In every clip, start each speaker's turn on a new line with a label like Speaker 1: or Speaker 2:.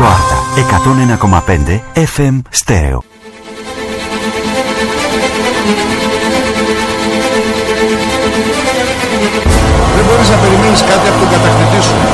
Speaker 1: Ράδιο Άρτα 101,5 FM Στέρεο.
Speaker 2: Δεν μπορείς να περιμένεις κάτι από τον κατακτητή σου.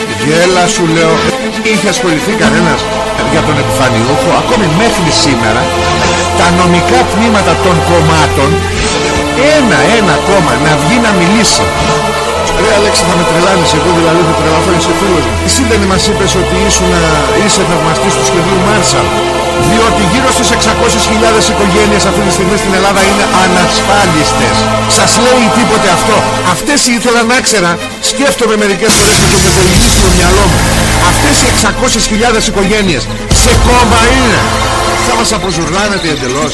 Speaker 2: Γέλα σου λέω. Είχε ασχοληθεί κανένας για τον επιφανιούχο, ακόμη μέχρι σήμερα, τα νομικά τμήματα των κομμάτων, ένα-ένα κόμμα να βγει να μιλήσει Ρε Αλέξη θα με τρελάνεις εγώ δηλαδή θα τρελαθώ είσαι φίλος μου Εσύ δεν μας είπες ότι ήσουν, είσαι θαυμαστής του σχεδίου Μάρσαλ; Διότι γύρω στις 600.000 οικογένειες αυτή τη στιγμή στην Ελλάδα είναι ανασφάλιστες. Σας λέει τίποτε αυτό. Αυτές ήθελα να ξέρα, σκέφτομαι μερικές φορές με το μετελινήσιο μυαλό μου. Αυτές οι 600.000 οικογένειες σε κόμμα είναι. Θα μας αποζουρλάνετε εντελώς.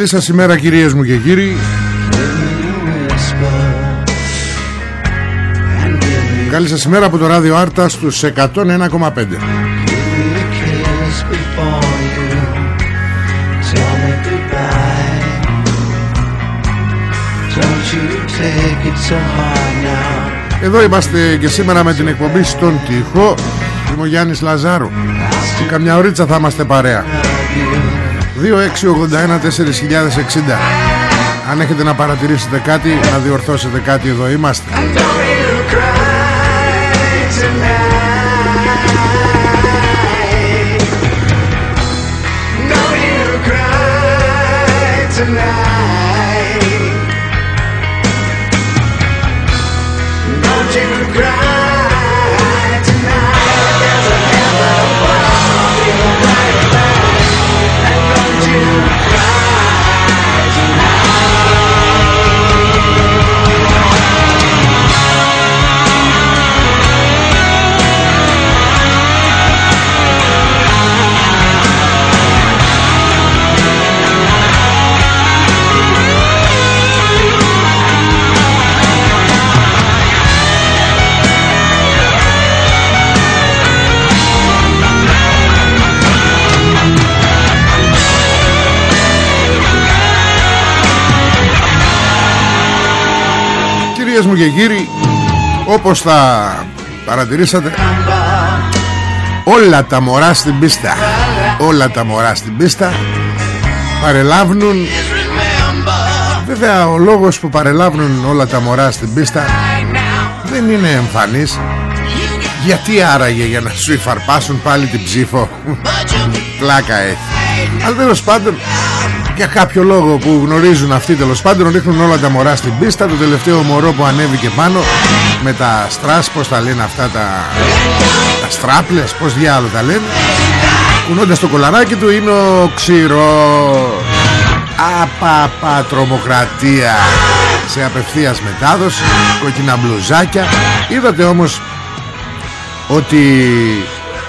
Speaker 2: Καλή σας ημέρα κυρίες μου και κύριοι. Καλή σας ημέρα από το ράδιο Άρτα στους 101,5 Εδώ είμαστε και σήμερα με την εκπομπή στον τοίχο. Είμαι ο Γιάννης Λαζάρου Και καμιά ωρίτσα θα είμαστε παρέα 2681-4060 Αν έχετε να παρατηρήσετε κάτι Να διορθώσετε κάτι εδώ είμαστε Κυρίες μου και κύριοι Όπως θα παρατηρήσατε Όλα τα μωρά στην πίστα Όλα τα μωρά στην πίστα Παρελάβνουν. Βέβαια ο λόγος που παρελάβνουν όλα τα μωρά στην πίστα Δεν είναι εμφανής. Γιατί άραγε για να σου υφαρπάσουν πάλι την ψήφο; Πλάκα έχει. Αλλά τέλος πάντων για κάποιο λόγο που γνωρίζουν αυτοί τέλος πάντων ρίχνουν όλα τα μωρά στην πίστα. Το τελευταίο μωρό που ανέβηκε πάνω με τα στρας πως τα λένε αυτά τα, τα στράπλες πως διάλογο τα λένε κουνώντας το κολαράκι του είναι ο ξηρός. Απαπα τρομοκρατία. Σε απευθείας μετάδοση κόκκινα μπλουζάκια. Είδατε όμως ότι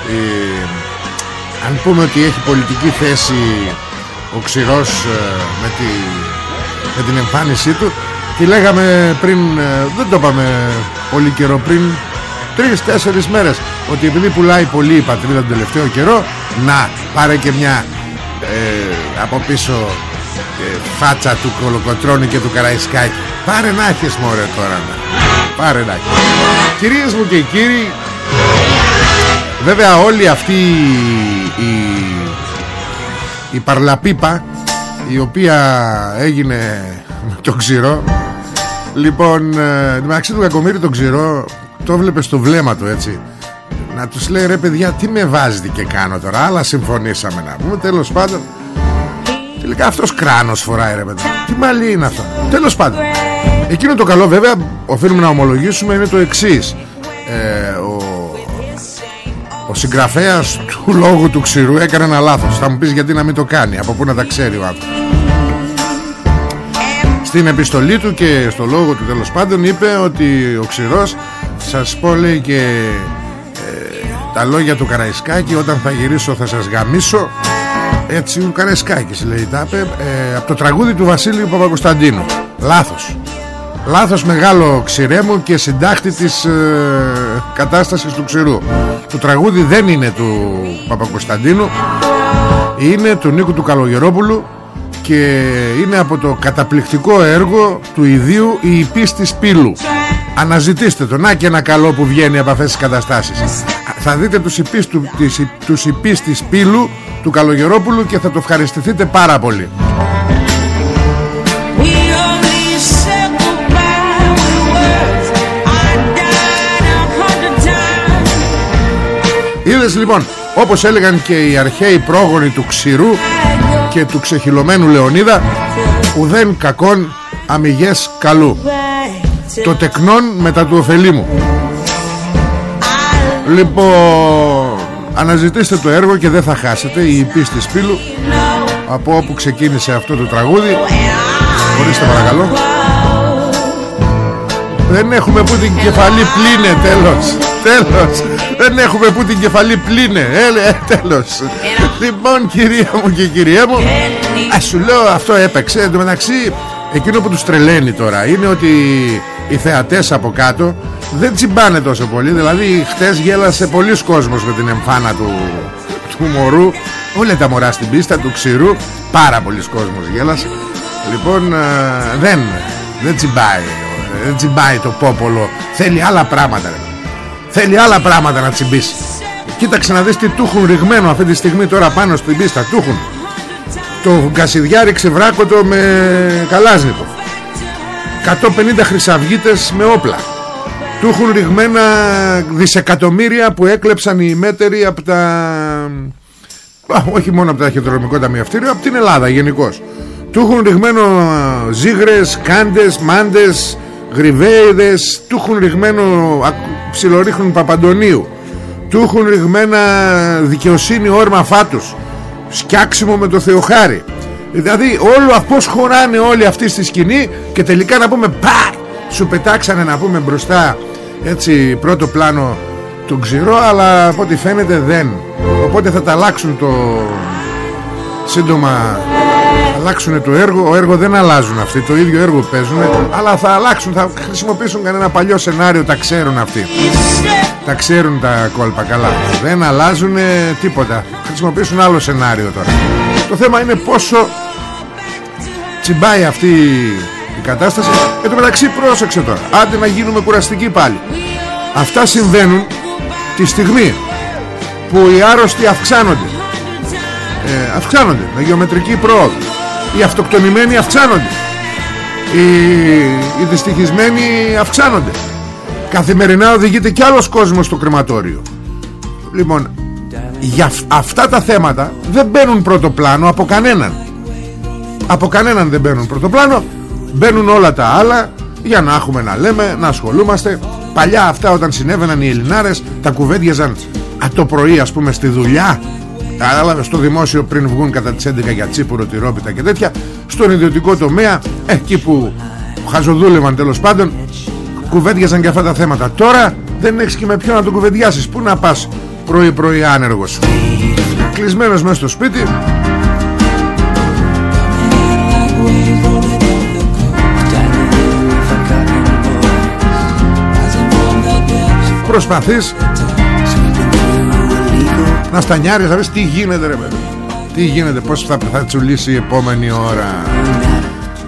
Speaker 2: ε, αν πούμε ότι έχει πολιτική θέση ο Ξηρός ε, με, τη, με την εμφάνισή του. Τη λέγαμε πριν ε, δεν το είπαμε πολύ καιρό πριν τρεις-τέσσερις μέρες ότι επειδή πουλάει πολύ η πατρίδα τον τελευταίο καιρό να πάρε και μια ε, από πίσω ε, φάτσα του Κολοκοτρώνη και του Καραϊσκάκη πάρε να έχεις μωρέ τώρα πάρε να έχεις. Κυρίες μου και κύριοι βέβαια όλοι αυτοί οι, η παρλαπίπα η οποία έγινε με τον ξηρό. Λοιπόν ε, μεταξύ του Κακομύρη τον ξηρό το βλέπε στο βλέμμα του έτσι. Να τους λέει ρε παιδιά τι με βάζετε και κάνω τώρα άλλα συμφωνήσαμε να πούμε τέλος πάντων τελικά αυτός κράνος φοράει ρε παιδιά. Τι μαλλί είναι αυτό. Τέλος πάντων. Εκείνο το καλό βέβαια οφείλουμε να ομολογήσουμε είναι το εξής. Ε, ο, ο συγγραφέας του λόγου του ξηρού έκανε ένα λάθος. Θα μου πεις γιατί να μην το κάνει από πού να τα ξέρει ο άνθρωπος. Στην επιστολή του και στο λόγο του τέλος πάντων είπε ότι ο ξηρός σας πω λέει και ε, τα λόγια του Καραϊσκάκη όταν θα γυρίσω θα σας γαμίσω έτσι ο Καραϊσκάκης λέει τα είπε ε, από το τραγούδι του Βασίλειου Παπακοσταντίνου λάθος λάθος μεγάλο ξηρέμου και συντάχτη της ε, κατάστασης του ξηρού. Το τραγούδι δεν είναι του Παπακοσταντίνου είναι του Νίκου του Καλογερόπουλου και είναι από το καταπληκτικό έργο του ιδίου η υπής πύλου αναζητήστε το. Να και ένα καλό που βγαίνει από αυτές τις καταστάσεις. Θα δείτε τους υπείς, του, της, τους υπείς της πύλου του Καλογερόπουλου και θα το ευχαριστηθείτε πάρα πολύ Είδες λοιπόν όπως έλεγαν και οι αρχαίοι πρόγονοι του ξηρού και του ξεχυλωμένου Λεωνίδα ουδέν κακόν αμυγές καλού. Το τεκνόν μετά του ωφελήμου λοιπόν αναζητήστε το έργο και δεν θα χάσετε η πίστη σπήλου από όπου ξεκίνησε αυτό το τραγούδι. Χωρίστε παρακαλώ. Δεν έχουμε που την κεφαλή πλήνε τέλος Τέλος. Δεν έχουμε που την κεφαλή πλήνε. Ε, Τέλος. Λοιπόν κυρία μου και κυρία μου Ας σου λέω αυτό έπαιξε. Εν τω μεταξύ εκείνο που τους τρελαίνει τώρα Είναι ότι οι θεατές από κάτω Δεν τσιμπάνε τόσο πολύ. Δηλαδή χτες γέλασε πολλοί κόσμος Με την εμφάνα του, του μωρού. Όλα τα μωρά στην πίστα του ξηρού Πάρα πολλοί κόσμος γέλασε. Λοιπόν ε, δεν Δεν τσιμπάει Δεν τσιμπάει το πόπολο. Θέλει άλλα πράγματα ρε. Θέλει άλλα πράγματα να τσιμπήσει. Κοίταξε να δεις τι του έχουν ρηγμένο αυτή τη στιγμή τώρα πάνω στην πίστα. Του έχουν Το κασιδιάρι ξεβράκωτο με καλάζνικο 150 χρυσαυγίτες με όπλα. Του έχουν ρηγμένα δισεκατομμύρια που έκλεψαν οι μέτεροι από τα... Όχι μόνο από τα αρχιτεκτονικό ταμιευτήριο Από την Ελλάδα γενικώς. Του έχουν ρηγμένο ζίγρες, κάντες, μάντες Γρυβέιδες. Του έχουν ρηγμένο ψιλορίχνουν Παπαντονίου. Του έχουν ρηγμένα δικαιοσύνη όρμα φάτους. Σκιάξιμο με το Θεοχάρη. Δηλαδή όλο πως χωράνε όλοι αυτοί στη σκηνή και τελικά να πούμε πα σου πετάξανε να πούμε μπροστά έτσι πρώτο πλάνο του ξηρό αλλά από ό,τι φαίνεται δεν. Οπότε θα τα αλλάξουν το σύντομα αλλάξουν το έργο Ο έργο δεν αλλάζουν αυτοί Το ίδιο έργο παίζουν Αλλά θα αλλάξουν Θα χρησιμοποιήσουν κανένα παλιό σενάριο Τα ξέρουν αυτοί. Τα ξέρουν τα κόλπα καλά. Δεν αλλάζουν τίποτα. Χρησιμοποιήσουν άλλο σενάριο τώρα. Το θέμα είναι πόσο Τσιμπάει αυτή η κατάσταση. Εν τω μεταξύ πρόσεξε τώρα. Άντε να γίνουμε κουραστικοί πάλι. Αυτά συμβαίνουν Τη στιγμή που οι άρρωστοι αυξάνονται. Ε, αυξάνονται με γεωμετρική πρόοδο οι αυτοκτονημένοι αυξάνονται. Οι, οι δυστυχισμένοι αυξάνονται. Καθημερινά οδηγείται κι άλλος κόσμος στο κρεματόριο. Λοιπόν για αυτά τα θέματα δεν μπαίνουν πρώτο πλάνο από κανέναν. Από κανέναν δεν μπαίνουν πρωτοπλάνο Μπαίνουν όλα τα άλλα Για να έχουμε να λέμε, να ασχολούμαστε. Παλιά αυτά όταν συνέβαιναν οι Ελληνάρες Τα κουβέντιαζαν. Το πρωί ας πούμε στη δουλειά Κατάλαβες στο δημόσιο πριν βγουν κατά τις 11 για τσίπουρο, τυρόπιτα και τέτοια Στον ιδιωτικό τομέα Εκεί που χαζοδούλευαν τέλος πάντων Κουβέντιαζαν και αυτά τα θέματα. Τώρα δεν έχεις και με ποιον να το κουβεντιάσεις. Πού να πας πρωί πρωί άνεργος. Κλεισμένος μέσα στο σπίτι. Προσπαθείς Να στανιάρεις Να τι γίνεται ρε παιδί. Τι γίνεται πως θα, θα τσουλήσει η επόμενη ώρα.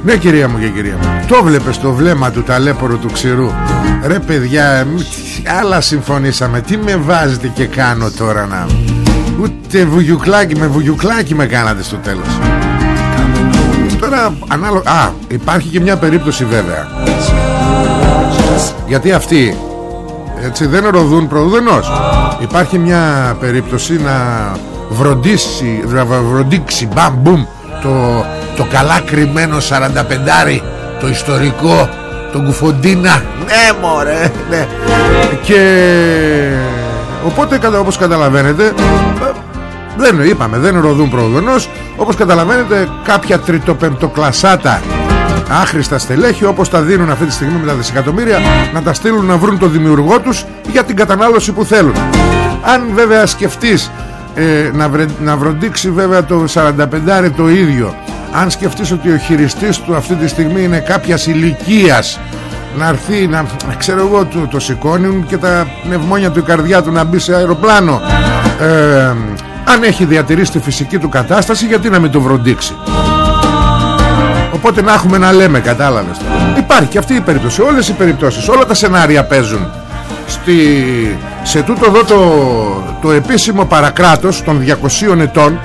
Speaker 2: Ναι κυρία μου και κυρία μου. Το βλέπεις το βλέμμα του ταλέπορου του ξηρού. Ρε παιδιά Άλλα συμφωνήσαμε. Τι με βάζετε και κάνω τώρα να Ούτε βουγιουκλάκι με βουγιουκλάκι με κάνατε στο τέλος. Τώρα ανάλογα Α υπάρχει και μια περίπτωση βέβαια. Γιατί αυτοί έτσι δεν ροδούν προδενός υπάρχει μια περίπτωση να βροντίσει να βροντίξει μπαμ μπουμ το, το καλά κρυμμένο 45 το ιστορικό το κουφοντίνα. Ναι μωρέ ναι. και οπότε όπως καταλαβαίνετε δεν είπαμε δεν ροδούν προδενός όπως καταλαβαίνετε κάποια τριτοπεμπτοκλασάτα άχρηστα στελέχη όπως τα δίνουν αυτή τη στιγμή με τα δισεκατομμύρια να τα στείλουν να βρουν το δημιουργό τους για την κατανάλωση που θέλουν. Αν βέβαια σκεφτείς ε, να, βρε, να βροντίξει βέβαια το 45 το ίδιο αν σκεφτείς ότι ο χειριστής του αυτή τη στιγμή είναι κάποιας ηλικίας να έρθει να ξέρω εγώ το, το σηκώνουν και τα πνευμόνια του η καρδιά του να μπει σε αεροπλάνο. Ε, αν έχει διατηρήσει τη φυσική του κατάσταση γιατί να μην το βροντίξει Οπότε να έχουμε να λέμε κατάλαβες. Υπάρχει και αυτή η περίπτωση. Όλες οι περιπτώσεις Όλα τα σενάρια παίζουν. Στη, Σε τούτο εδώ το, το επίσημο παρακράτος Των 200 ετών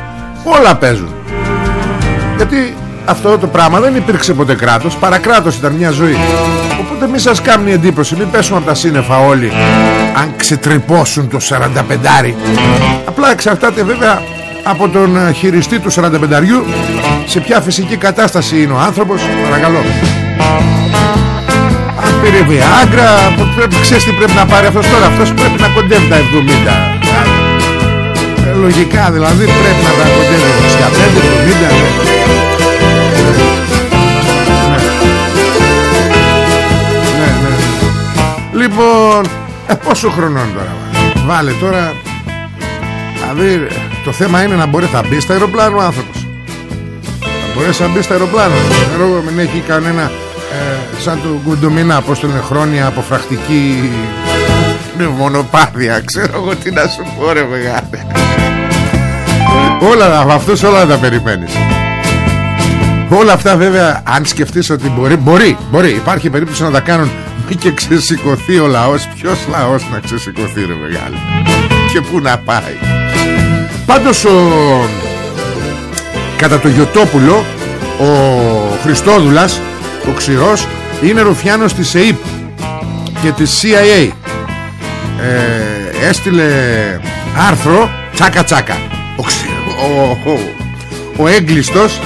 Speaker 2: Όλα παίζουν. Γιατί αυτό το πράγμα δεν υπήρξε ποτέ κράτος. Παρακράτος ήταν μια ζωή. Οπότε μη σας κάνει εντύπωση Μην πέσουμε από τα σύννεφα όλοι Αν ξετρυπώσουν το 45 Απλά εξαρτάται βέβαια από τον ε, χειριστή του 45 σε ποια φυσική κατάσταση είναι ο άνθρωπος παρακαλώ. Αν πήρε βιάγκρα πρέπει, ξέρεις τι πρέπει να πάρει αυτός τώρα αυτός πρέπει να κοντεύει τα 70 ε, λογικά δηλαδή πρέπει να τα κοντεύει 65 70 ναι, ναι, ναι. Λοιπόν ε, Πόσο χρονών τώρα Βάλε τώρα. Δηλαδή το θέμα είναι να μπορεί να μπει στο αεροπλάνο ο άνθρωπος. Να μπορέσει να μπει στο αεροπλάνο Δεν μην έχει κανένα ε, Σαν το κουντομίνα Πώς το λένε χρόνια αποφρακτική Με μονοπάδια Ξέρω εγώ τι να σου πω ρε μεγάλε. Όλα από αυτούς όλα τα περιμένεις. Όλα αυτά βέβαια αν σκεφτείς ότι μπορεί Μπορεί, μπορεί. Υπάρχει περίπτωση να τα κάνουν Μη και ξεσηκωθεί ο λαός. Ποιος λαός να ξεσηκωθεί ρε μεγάλε. Και πού να πάει Πάντως ο... Κατά το Γιωτόπουλο Ο Χριστόδουλας Ο Ξηρός Είναι ρουφιάνος της ΕΙΠ Και της CIA ε, Έστειλε Άρθρο τσάκα τσάκα. Ο, ο, ο, ο έγκλειστος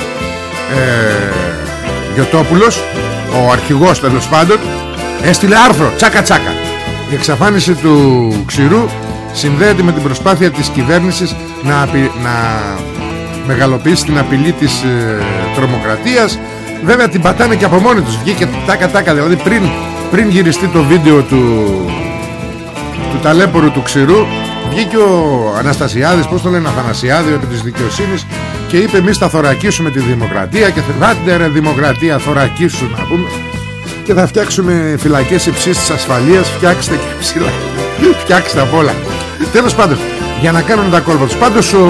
Speaker 2: ε, Γιωτόπουλος Ο αρχηγός τέλος πάντων Έστειλε άρθρο τσάκα τσάκα. Η εξαφάνιση του ξηρού συνδέεται με την προσπάθεια της κυβέρνησης να, να μεγαλοποιήσει την απειλή της ε, τρομοκρατίας. Βέβαια την πατάνε και από μόνοι τους. Βγήκε τάκα τάκα δηλαδή πριν, πριν γυριστεί το βίντεο του του ταλέπορου του ξηρού βγήκε ο Αναστασιάδης πως το λένε Αθανασιάδη επί της δικαιοσύνης και είπε εμείς θα θωρακίσουμε τη δημοκρατία και θα ρε δημοκρατία θωρακίσου να πούμε και θα φτιάξουμε φυλακές υψής της ασφαλείας. Φτιάξτε και ψηλά φτιάξτε απ' όλα τέλος πάντων για να κάνουν τα κόλπα τους. Πάντως ο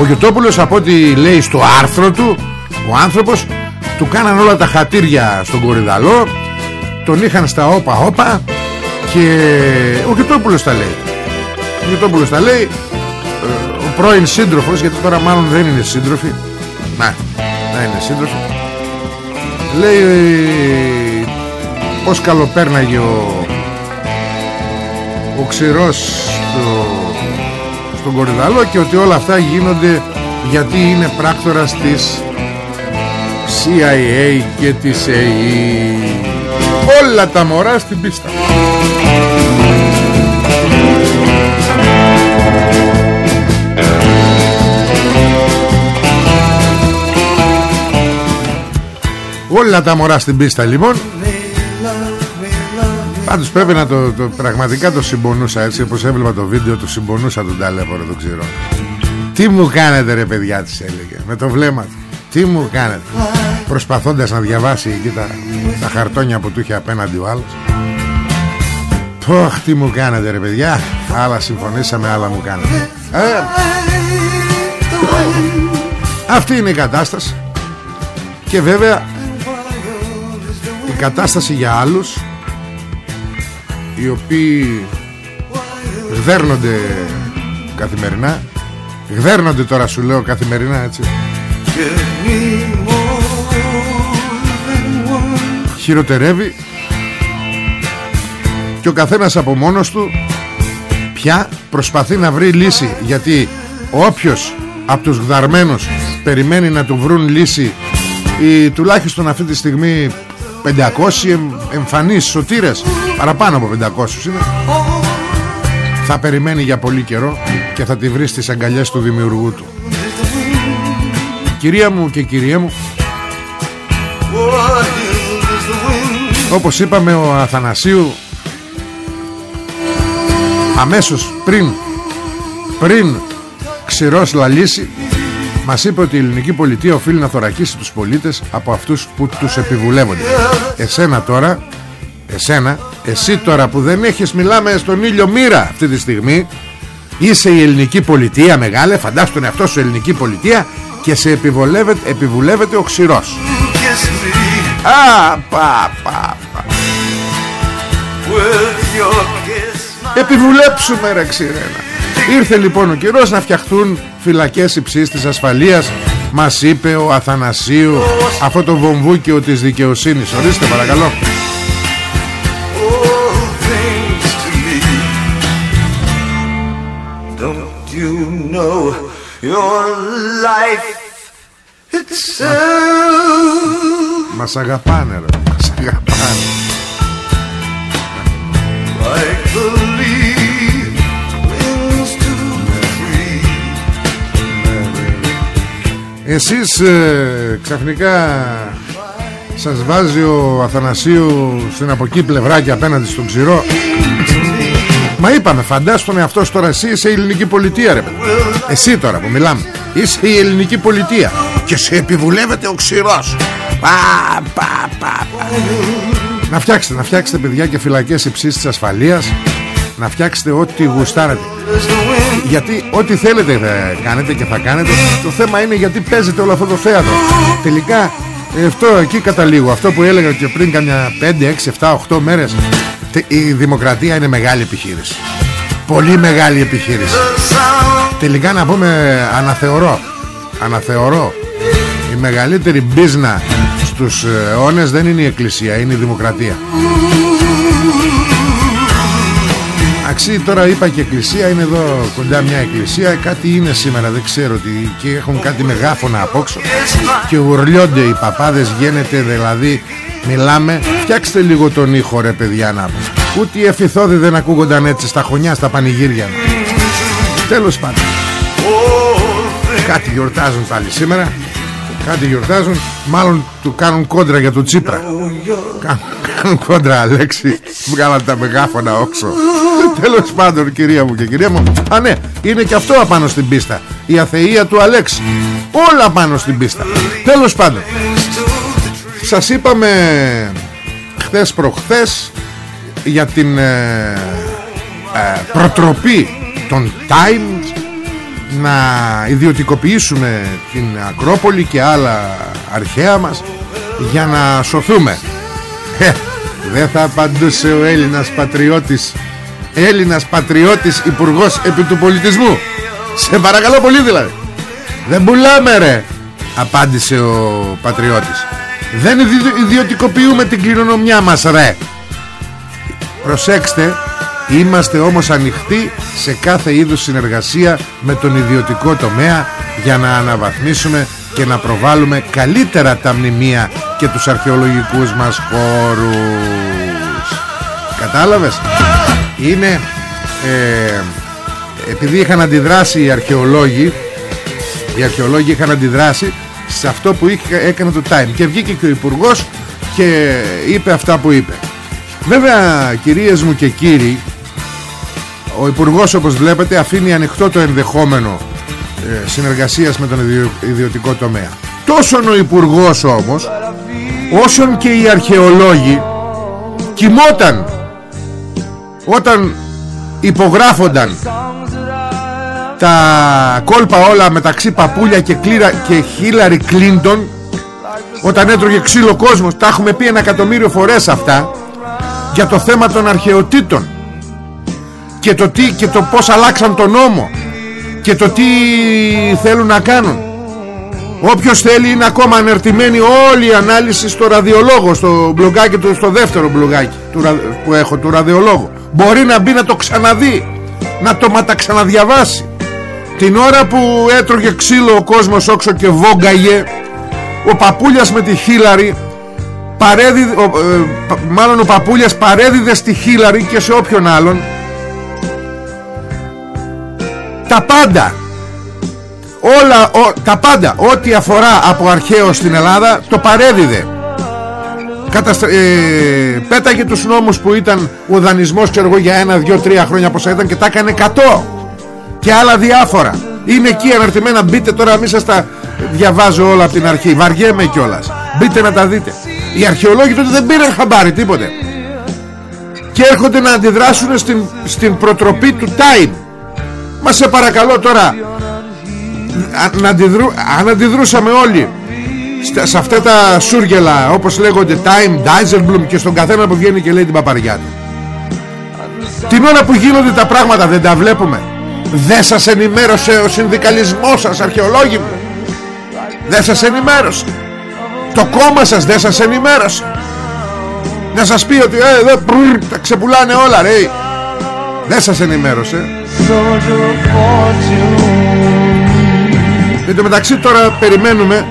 Speaker 2: ο Γιωτόπουλος από ό,τι λέει στο άρθρο του ο άνθρωπος του κάναν όλα τα χατήρια στον Κορυδαλό τον είχαν στα όπα όπα και ο Γιωτόπουλος τα λέει. Ο Γιωτόπουλος τα λέει ε, ο πρώην σύντροφος γιατί τώρα μάλλον δεν είναι σύντροφοι. Να, να είναι σύντροφοι. Λέει πως καλοπέρναγε ο ο ξηρός στο, στον Κορυδαλό και ότι όλα αυτά γίνονται γιατί είναι πράκτορας της CIA και της ΑΕΗ όλα τα μωρά στην πίστα. Όλα τα μωρά στην πίστα λοιπόν Πάντως πρέπει να το, το πραγματικά το συμπονούσα έτσι όπως έβλεπα το βίντεο του συμπονούσα τον ταλέπορο το ξέρω. Τι μου κάνετε ρε παιδιά της έλεγε με το βλέμμα του. Τι μου κάνετε. Προσπαθώντας να διαβάσει εκεί τα, τα χαρτόνια που του είχε απέναντι ο άλλος. Πόχ τι μου κάνετε ρε παιδιά. Άλλα συμφωνήσαμε άλλα μου κάνετε. Ε, Αυτή είναι η κατάσταση. Και βέβαια Η κατάσταση για άλλους Οι οποίοι Γδέρνονται Καθημερινά. Γδέρνονται τώρα σου λέω καθημερινά έτσι. Χειροτερεύει. Και ο καθένας από μόνος του πια προσπαθεί να βρει λύση. Γιατί όποιος από τους γδαρμένους περιμένει να του βρουν λύση ή τουλάχιστον αυτή τη στιγμή 500 εμφανείς σωτήρες. Παραπάνω από 500 είναι. Θα περιμένει για πολύ καιρό και θα τη βρει στις αγκαλιές του δημιουργού του. Κυρία μου και κυρία μου όπως είπαμε ο Αθανασίου αμέσως πριν πριν ξηρός λαλήσει μας είπε ότι η ελληνική πολιτεία οφείλει να θωρακίσει τους πολίτες από αυτούς που τους επιβουλεύονται. Εσένα τώρα εσένα εσύ τώρα που δεν έχεις μιλάμε στον ήλιο μοίρα αυτή τη στιγμή. Είσαι η ελληνική πολιτεία μεγάλε φαντάσου τον εαυτό σου ελληνική πολιτεία και σε επιβουλεύεται, επιβουλεύεται ο ξηρός. Α, πα, πα, πα. Επιβουλέψουμε ρε ξηρένα Ήρθε λοιπόν ο καιρός να φτιαχτούν φυλακές υψής της ασφαλείας. Μας είπε ο Αθανασίου Αυτό το βομβούκιο της δικαιοσύνης. Ορίστε παρακαλώ. Don't you know your life Μας αγαπάνε ρε. Μας αγαπάνε Εσείς ε, ξαφνικά σας βάζει ο Αθανασίου στην από εκεί πλευρά και απέναντι στον ξηρό. Μα είπαμε φαντάσου τον εαυτό τώρα εσύ είσαι η ελληνική πολιτεία ρε Εσύ τώρα που μιλάμε Είσαι η ελληνική πολιτεία. Και σε επιβουλεύεται ο ξηρός. Πα, πα, πα, πα. Να φτιάξετε, να φτιάξετε παιδιά και φυλακές υψής της ασφαλείας. Να φτιάξετε ό,τι γουστάρετε Γιατί ό,τι θέλετε θα κάνετε και θα κάνετε. Το θέμα είναι γιατί παίζετε όλο αυτό το θέατρο. Τελικά αυτό εκεί καταλήγω. Αυτό που έλεγα και πριν καμιά 5, 6, 7, 8 μέρες Η δημοκρατία είναι μεγάλη επιχείρηση. Πολύ μεγάλη επιχείρηση. Τελικά να πούμε αναθεωρώ. Αναθεωρώ. Η μεγαλύτερη μπίζνα στους αιώνες δεν είναι η εκκλησία Είναι η δημοκρατία Αξί τώρα είπα και εκκλησία Είναι εδώ κοντά μια εκκλησία Κάτι είναι σήμερα δεν ξέρω τι Και έχουν κάτι μεγάφωνα απόξω Και ουρλιώνται οι παπάδες Γίνεται δηλαδή Μιλάμε. Φτιάξτε λίγο τον ήχο ρε παιδιά να Ούτε οι εφηθόδοι δεν ακούγονταν έτσι Στα χωνιά στα πανηγύρια. Τέλος πάντων. Κάτι γιορτάζουν πάλι σήμερα Κάτι γιορτάζουν Μάλλον του κάνουν κόντρα για το Τσίπρα. Κάνουν κόντρα Αλέξη. Βγάλαν τα μεγάφωνα όξο. Τέλος πάντων κυρία μου και κυρία μου. Α ναι είναι και αυτό απάνω στην πίστα. Η αθεία του Αλέξη. Όλα πάνω στην πίστα. Τέλος πάντων. Σας είπαμε Χθες προχθές Για την ε, ε, Προτροπή Των Times να ιδιωτικοποιήσουμε την Ακρόπολη και άλλα αρχαία μας για να σωθούμε. Ε, δεν θα απαντούσε ο Έλληνας πατριώτης Έλληνας πατριώτης υπουργός επί του πολιτισμού. Σε παρακαλώ πολύ δηλαδή. Δεν πουλάμε ρε απάντησε ο πατριώτης. Δεν ιδιωτικοποιούμε την κληρονομιά μας ρε. Προσέξτε Είμαστε όμως ανοιχτοί σε κάθε είδους συνεργασία με τον ιδιωτικό τομέα για να αναβαθμίσουμε και να προβάλλουμε καλύτερα τα μνημεία και τους αρχαιολογικούς μας χώρους. Κατάλαβες; Είναι ε, επειδή είχαν αντιδράσει οι αρχαιολόγοι οι αρχαιολόγοι είχαν αντιδράσει σε αυτό που είχε, έκανε το Time. Και βγήκε και ο υπουργός και είπε αυτά που είπε. Βέβαια κυρίες μου και κύριοι ο υπουργός όπως βλέπετε αφήνει ανοιχτό το ενδεχόμενο ε, συνεργασίας με τον ιδιωτικό τομέα. Τόσο ο υπουργός όμως όσον και οι αρχαιολόγοι κοιμόταν όταν υπογράφονταν τα κόλπα όλα μεταξύ Παπούλια και, Κλήρα, και Χίλαρη Κλίντον όταν έτρωγε ξύλο κόσμος. Τα έχουμε πει ένα εκατομμύριο φορές αυτά για το θέμα των αρχαιοτήτων και το, τι, και το πως αλλάξαν τον νόμο. Και το τι θέλουν να κάνουν. Όποιος θέλει είναι ακόμα ανερτημένη όλη η ανάλυση στο ραδιολόγο Στο μπλογκάκι του, στο δεύτερο μπλογκάκι που έχω του ραδιολόγου. Μπορεί να μπει να το ξαναδεί Να το ματαξαναδιαβάσει Την ώρα που έτρωγε ξύλο ο κόσμος όξο και βόγκαγε Ο Παπούλιας με τη Χίλαρη παρέδιδε, ο, ε, Μάλλον ο Παπούλιας παρέδιδε στη Χίλαρη και σε όποιον άλλον Τα πάντα. Όλα, τα πάντα. Ό,τι αφορά από αρχαίο στην Ελλάδα το παρέδιδε. Καταστρα... ε, πέταγε τους νόμους που ήταν ο δανεισμός ξέρω εγώ για ένα, δυο, τρία χρόνια πόσα ήταν και τα έκανε 100 και άλλα διάφορα. Είναι εκεί αναρτημένα. Μπείτε τώρα μη σας τα διαβάζω όλα από την αρχή. Βαριέμαι κιόλας. μπείτε να τα δείτε. Οι αρχαιολόγοι τότε δεν πήραν χαμπάρι τίποτε. Και έρχονται να αντιδράσουν στην, στην προτροπή του time μα σε παρακαλώ τώρα αν, αντιδρού, αν αντιδρούσαμε όλοι σε αυτά τα σούργελα όπως λέγονται Time, Dijsselbloem και στον καθένα που βγαίνει και λέει την παπαριά του την ώρα που γίνονται τα πράγματα δεν τα βλέπουμε. Δεν σας ενημέρωσε ο συνδικαλισμός σας αρχαιολόγοι μου. Δεν σας ενημέρωσε. Το κόμμα σας δεν σας ενημέρωσε. Να σας πει ότι ε, δε, τα ξεπουλάνε όλα ρε. Δεν σας ενημέρωσε Εν τω μεταξύ τώρα περιμένουμε.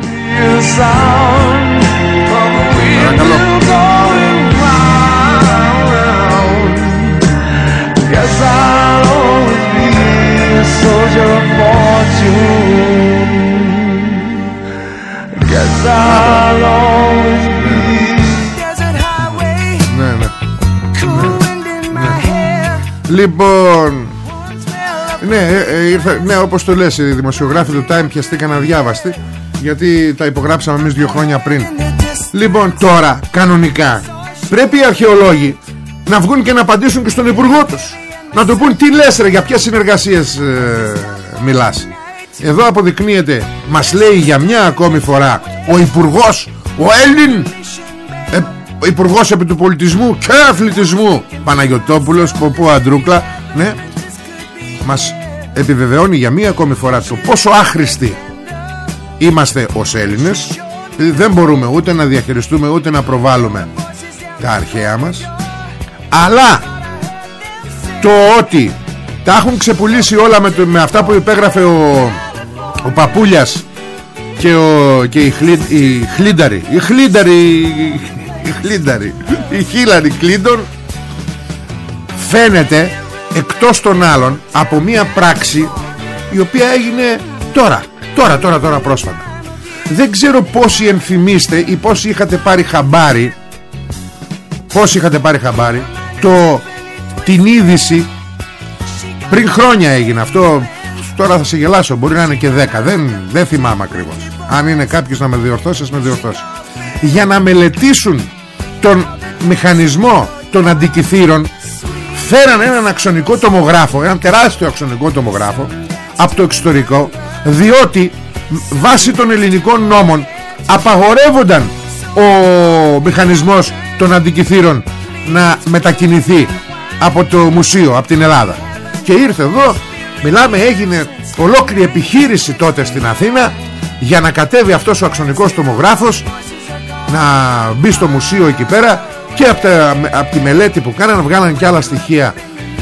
Speaker 2: Παρακαλώ. ναι, ναι. ναι. Λοιπόν ναι, ε, ε, ήρθα, ναι, όπως το λες οι δημοσιογράφοι του Time πιαστήκαν αδιάβαστοι γιατί τα υπογράψαμε εμείς δύο χρόνια πριν. Λοιπόν τώρα κανονικά πρέπει οι αρχαιολόγοι να βγουν και να απαντήσουν και στον υπουργό τους. Να του πούν τι λες ρε για ποιες συνεργασίες ε, μιλάς. Εδώ αποδεικνύεται μας λέει για μια ακόμη φορά ο υπουργός ο Έλλην ε, υπουργός επί του πολιτισμού και αθλητισμού Παναγιωτόπουλος Ποπού Αντρούκλα ναι μας επιβεβαιώνει για μία ακόμη φορά το πόσο άχρηστοι είμαστε ως Έλληνες. Δεν μπορούμε ούτε να διαχειριστούμε ούτε να προβάλλουμε τα αρχαία μας. Αλλά το ότι τα έχουν ξεπουλήσει όλα με, με αυτά που υπέγραφε ο, ο Παπούλιας και, ο, και η, χλι, η Χλίνταρη η Χλίνταρη η Χλίνταρη η Χίλαρη Κλίντον φαίνεται εκτός των άλλων από μια πράξη η οποία έγινε τώρα τώρα τώρα τώρα πρόσφατα. Δεν ξέρω πόσοι ενθυμίστε ή πόσοι είχατε πάρει χαμπάρι πόσοι είχατε πάρει χαμπάρι το, την είδηση. Πριν χρόνια έγινε αυτό τώρα θα σε γελάσω μπορεί να είναι και 10 δεν, δεν θυμάμαι ακριβώς. Αν είναι κάποιος να με διορθώσει με διορθώσει. Για να μελετήσουν τον μηχανισμό των αντικειθήρων φέραν έναν αξονικό τομογράφο έναν τεράστιο αξονικό τομογράφο από το εξωτερικό διότι βάσει των ελληνικών νόμων απαγορεύονταν ο μηχανισμός των αντικειθήρων να μετακινηθεί από το μουσείο από την Ελλάδα. Και ήρθε εδώ μιλάμε έγινε ολόκληρη επιχείρηση τότε στην Αθήνα για να κατέβει αυτός ο αξονικός τομογράφος να μπει στο μουσείο εκεί πέρα και από, από τη μελέτη που κάνανε βγάλαν και άλλα στοιχεία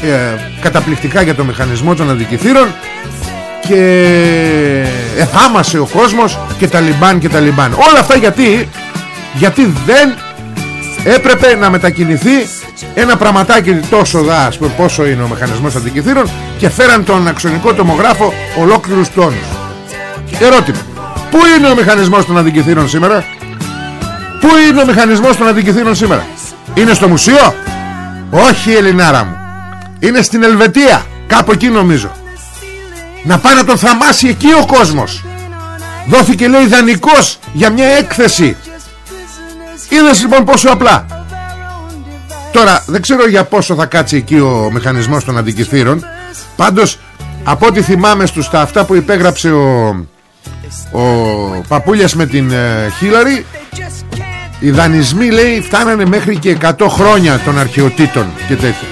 Speaker 2: ε, καταπληκτικά για το μηχανισμό των αντικειθήρων και εθάμασε ο κόσμος και τα λιμπάν και τα λιμπάν. Όλα αυτά γιατί γιατί δεν έπρεπε να μετακινηθεί ένα πραγματάκι τόσο δά πούμε, πόσο είναι ο μηχανισμός αντικειθήρων και φέραν τον αξονικό τομογράφο ολόκληρους τόνους. Ερώτημα. Πού είναι ο μηχανισμός των αντικειθήρων σήμερα; Πού είναι ο μηχανισμός των αντικειθήρων σήμερα; Είναι στο μουσείο; Όχι Ελληνάρα μου. Είναι στην Ελβετία. Κάπου εκεί νομίζω. Να πάει να τον θαμάσει εκεί ο κόσμος. Δόθηκε λέει δανεικός για μια έκθεση. Είδες λοιπόν πόσο απλά. Τώρα δεν ξέρω για πόσο θα κάτσει εκεί ο μηχανισμός των αντικειθήρων πάντως από ό,τι θυμάμαι στους τα αυτά που υπέγραψε ο, ο Παπούλιας με την ε, Χίλαρη οι δανεισμοί λέει φτάνανε μέχρι και 100 χρόνια των αρχαιοτήτων και τέτοια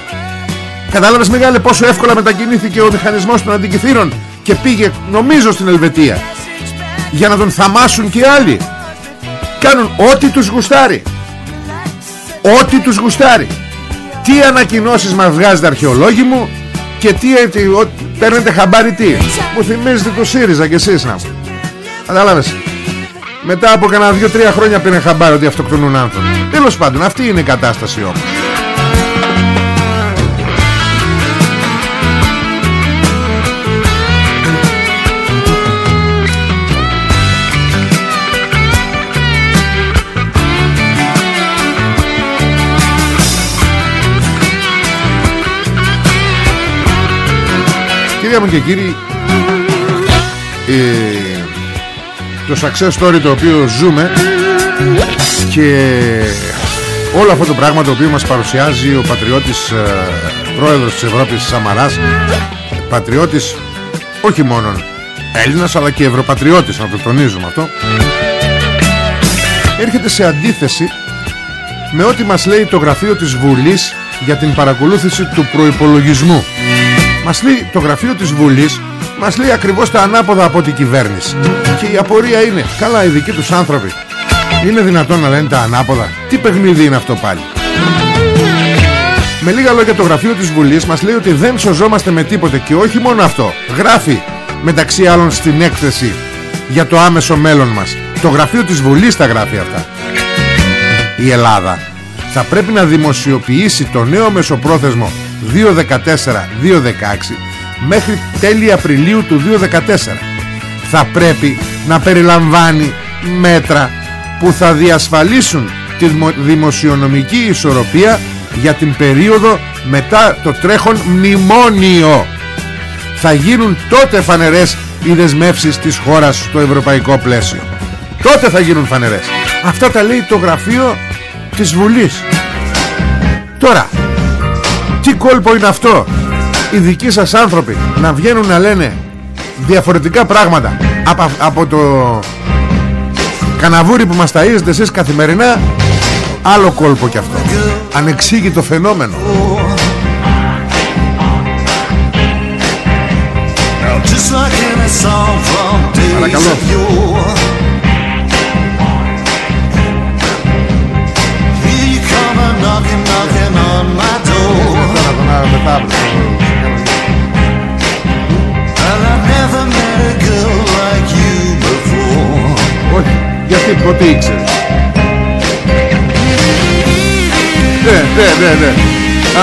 Speaker 2: Κατάλαβες μεγάλε πόσο εύκολα μετακινήθηκε ο μηχανισμός των αντικειθήρων και πήγε νομίζω στην Ελβετία για να τον θαμάσουν και άλλοι. Κάνουν ό,τι τους γουστάρει. Ό,τι τους γουστάρει. Τι ανακοινώσεις μας βγάζετε αρχαιολόγοι μου και τι, τι ο, παίρνετε χαμπάρι τι. Μου θυμίζετε το ΣΥΡΙΖΑ και εσείς να μου. Κατάλαβες. Μετά από κανένα δύο-τρία χρόνια πήραν χαμπάρι ότι αυτοκτονούν άνθρωποι. Τέλος πάντων αυτή είναι η κατάσταση όμως. Κυρία μου και κύριοι ε, Το success story το οποίο ζούμε Και Όλο αυτό το πράγμα το οποίο μας παρουσιάζει Ο πατριώτης ε, Πρόεδρος της Ευρώπης Σαμαράς Πατριώτης Όχι μόνο Έλληνας αλλά και Ευρωπατριώτης Να το τονίζουμε αυτό Έρχεται σε αντίθεση Με ό,τι μας λέει το γραφείο της Βουλής Για την παρακολούθηση του προϋπολογισμού. Μας λέει το γραφείο της Βουλής Μας λέει ακριβώς τα ανάποδα από την κυβέρνηση. Και η απορία είναι Καλά οι δικοί τους άνθρωποι. Είναι δυνατόν να λένε τα ανάποδα; Τι παιχνίδι είναι αυτό πάλι; Με λίγα λόγια το γραφείο της Βουλής Μας λέει ότι δεν σωζόμαστε με τίποτε Και όχι μόνο αυτό. Γράφει μεταξύ άλλων στην έκθεση Για το άμεσο μέλλον μας. Το γραφείο της Βουλής τα γράφει αυτά. Η Ελλάδα θα πρέπει να δημοσιοποιήσει το νέο μεσοπρόθεσμο 2014-2016 μέχρι τέλη Απριλίου του 2014 θα πρέπει να περιλαμβάνει μέτρα που θα διασφαλίσουν τη δημοσιονομική ισορροπία για την περίοδο μετά το τρέχον μνημόνιο. Θα γίνουν τότε φανερές οι δεσμεύσεις της χώρας στο ευρωπαϊκό πλαίσιο. Τότε θα γίνουν φανερές. Αυτά τα λέει το γραφείο της Βουλής. Τώρα τι κόλπο είναι αυτό; Οι δικοί σας άνθρωποι Να βγαίνουν να λένε Διαφορετικά πράγματα Από, από το Καναβούρι που μας ταΐζετε εσείς καθημερινά Άλλο κόλπο κι αυτό. Ανεξήγητο φαινόμενο. Παρακαλώ Όχι, γιατί πότε ήξερες. Ναι, ναι, ναι, ναι.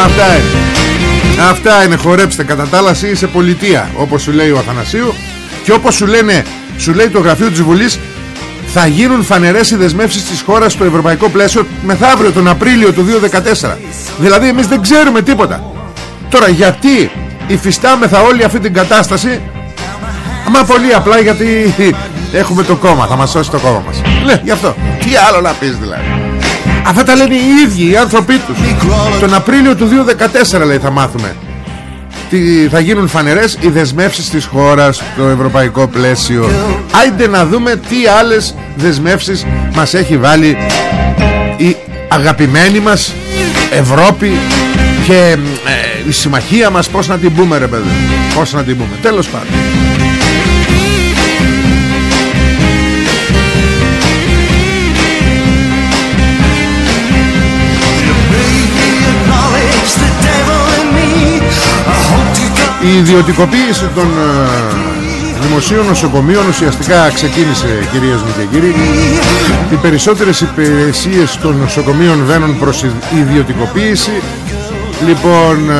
Speaker 2: Αυτά είναι. Αυτά είναι χορέψτε. Κατά τα άλλα είσαι πολιτεία Όπως σου λέει ο Αθανασίου. Και όπως σου λένε Σου λέει το γραφείο της Βουλής θα γίνουν φανερές οι δεσμεύσεις της χώρας στο ευρωπαϊκό πλαίσιο μεθαύριο τον Απρίλιο του 2014 δηλαδή εμείς δεν ξέρουμε τίποτα. Τώρα γιατί υφιστάμεθα όλη αυτή την κατάσταση Μα πολύ απλά γιατί έχουμε το κόμμα Θα μας σώσει το κόμμα μας. Ναι γι' αυτό. Τι άλλο να πεις δηλαδή. Αυτά τα λένε οι ίδιοι οι άνθρωποι τους. Τον Απρίλιο του 2014 λέει θα μάθουμε. Τι θα γίνουν φανερές οι δεσμεύσεις της χώρας στο ευρωπαϊκό πλαίσιο. Άιντε να δούμε τι άλλες δεσμεύσεις μας έχει βάλει η αγαπημένη μας Ευρώπη και ε, η συμμαχία μας. Πώς να την πούμε ρε παιδί πώς να την πούμε. Τέλος πάντων η ιδιωτικοποίηση των, ε, δημοσίων νοσοκομείων ουσιαστικά ξεκίνησε κυρίες μου και κύριοι. Οι περισσότερες υπηρεσίες των νοσοκομείων βαίνουν προς ιδιωτικοποίηση. Λοιπόν ε,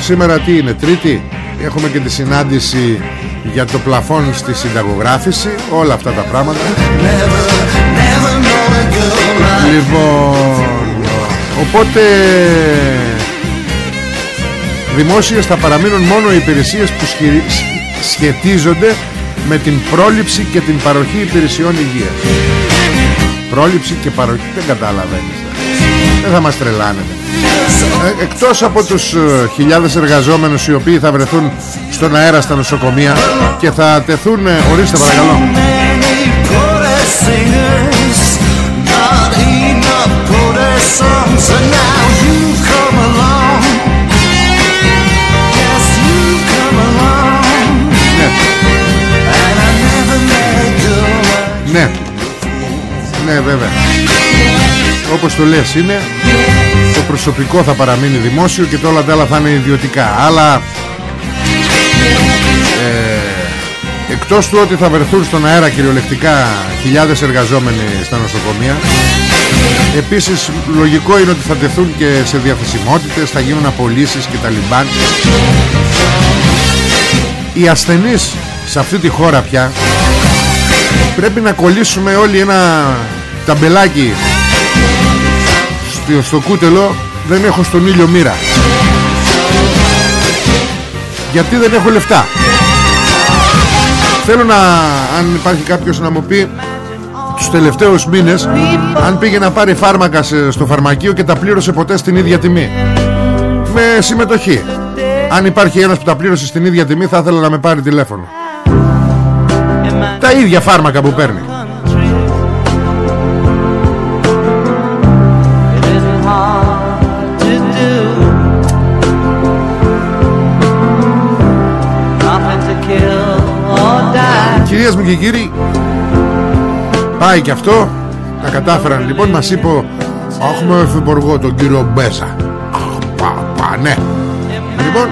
Speaker 2: σήμερα τι είναι τρίτη; Έχουμε και τη συνάντηση για το πλαφόν στη συνταγογράφηση Όλα αυτά τα πράγματα. Λοιπόν Οπότε Δημόσιες θα παραμείνουν μόνο οι υπηρεσίες που σχετίζονται με την πρόληψη και την παροχή υπηρεσιών υγείας. Πρόληψη και παροχή δεν καταλαβαίνεις Δεν θα μας τρελάνετε ε, Εκτός από τους ε, χιλιάδες εργαζόμενους οι οποίοι θα βρεθούν στον αέρα στα νοσοκομεία Και θα τεθούν, ε, ορίστε παρακαλώ Ναι. Ναι βέβαια. Όπως το λες είναι Το προσωπικό θα παραμείνει δημόσιο Και όλα τα άλλα θα είναι ιδιωτικά. Αλλά ε, Εκτός του ότι θα βρεθούν στον αέρα κυριολεκτικά Χιλιάδες εργαζόμενοι στα νοσοκομεία Επίσης λογικό είναι ότι θα τεθούν και σε διαθεσιμότητες Θα γίνουν απολύσεις και τα λιμπάν. Οι ασθενείς σε αυτή τη χώρα πια Πρέπει να κολλήσουμε όλοι ένα ταμπελάκι στο, στο κούτελο. Δεν έχω στον ήλιο μοίρα. Γιατί δεν έχω λεφτά. Θέλω να Αν υπάρχει κάποιος να μου πει Τους τελευταίους μήνες Αν πήγε να πάρει φάρμακα στο φαρμακείο Και τα πλήρωσε ποτέ στην ίδια τιμή. Με συμμετοχή. Αν υπάρχει ένας που τα πλήρωσε στην ίδια τιμή Θα ήθελα να με πάρει τηλέφωνο τα ίδια φάρμακα που παίρνει. Κυρίες μου και κύριοι Πάει και αυτό. Τα κατάφεραν λοιπόν Μας είπε Έχουμε εφηποργό τον κύριο Μπέσα Πα, πα, ναι. Λοιπόν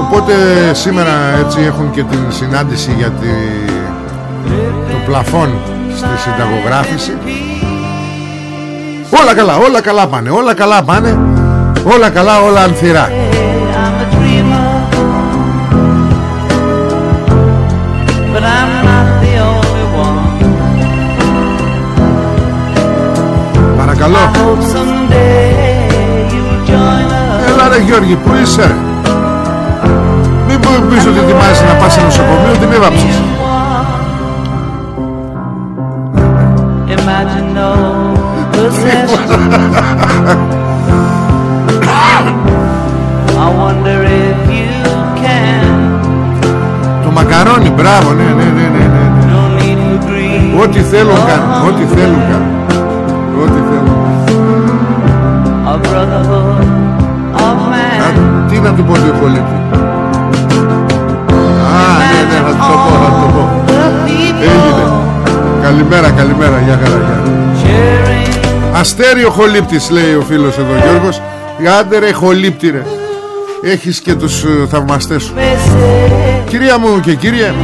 Speaker 2: Οπότε σήμερα έτσι έχουν και την συνάντηση για τη το πλαφόν στη συνταγογράφηση. Όλα καλά όλα καλά πάνε όλα καλά πάνε όλα καλά όλα ανθυρά. Παρακαλώ. Έλα ρε Γιώργη που είσαι; Μην πεις ότι ετοιμάζεσαι να πας σε νοσοκομείο Την έβαψες Το μακαρόνι, μπράβο, ναι, ναι, ναι, ναι, ναι. Ό,τι θέλουν κάνουν, ό,τι θέλουν κάνουν. Ό,τι θέλουν. Τι να του πω το υπολείπει. Α, ναι, ναι, θα το πω, θα το πω. Έγινε. Καλημέρα, καλημέρα, για χαρά, για. Αστέριο χολύπτης λέει ο φίλος εδώ Γιώργος. Άντε ρε χολύπτη ρε. Έχεις και τους uh, θαυμαστές σου. Κυρία μου και κύριε.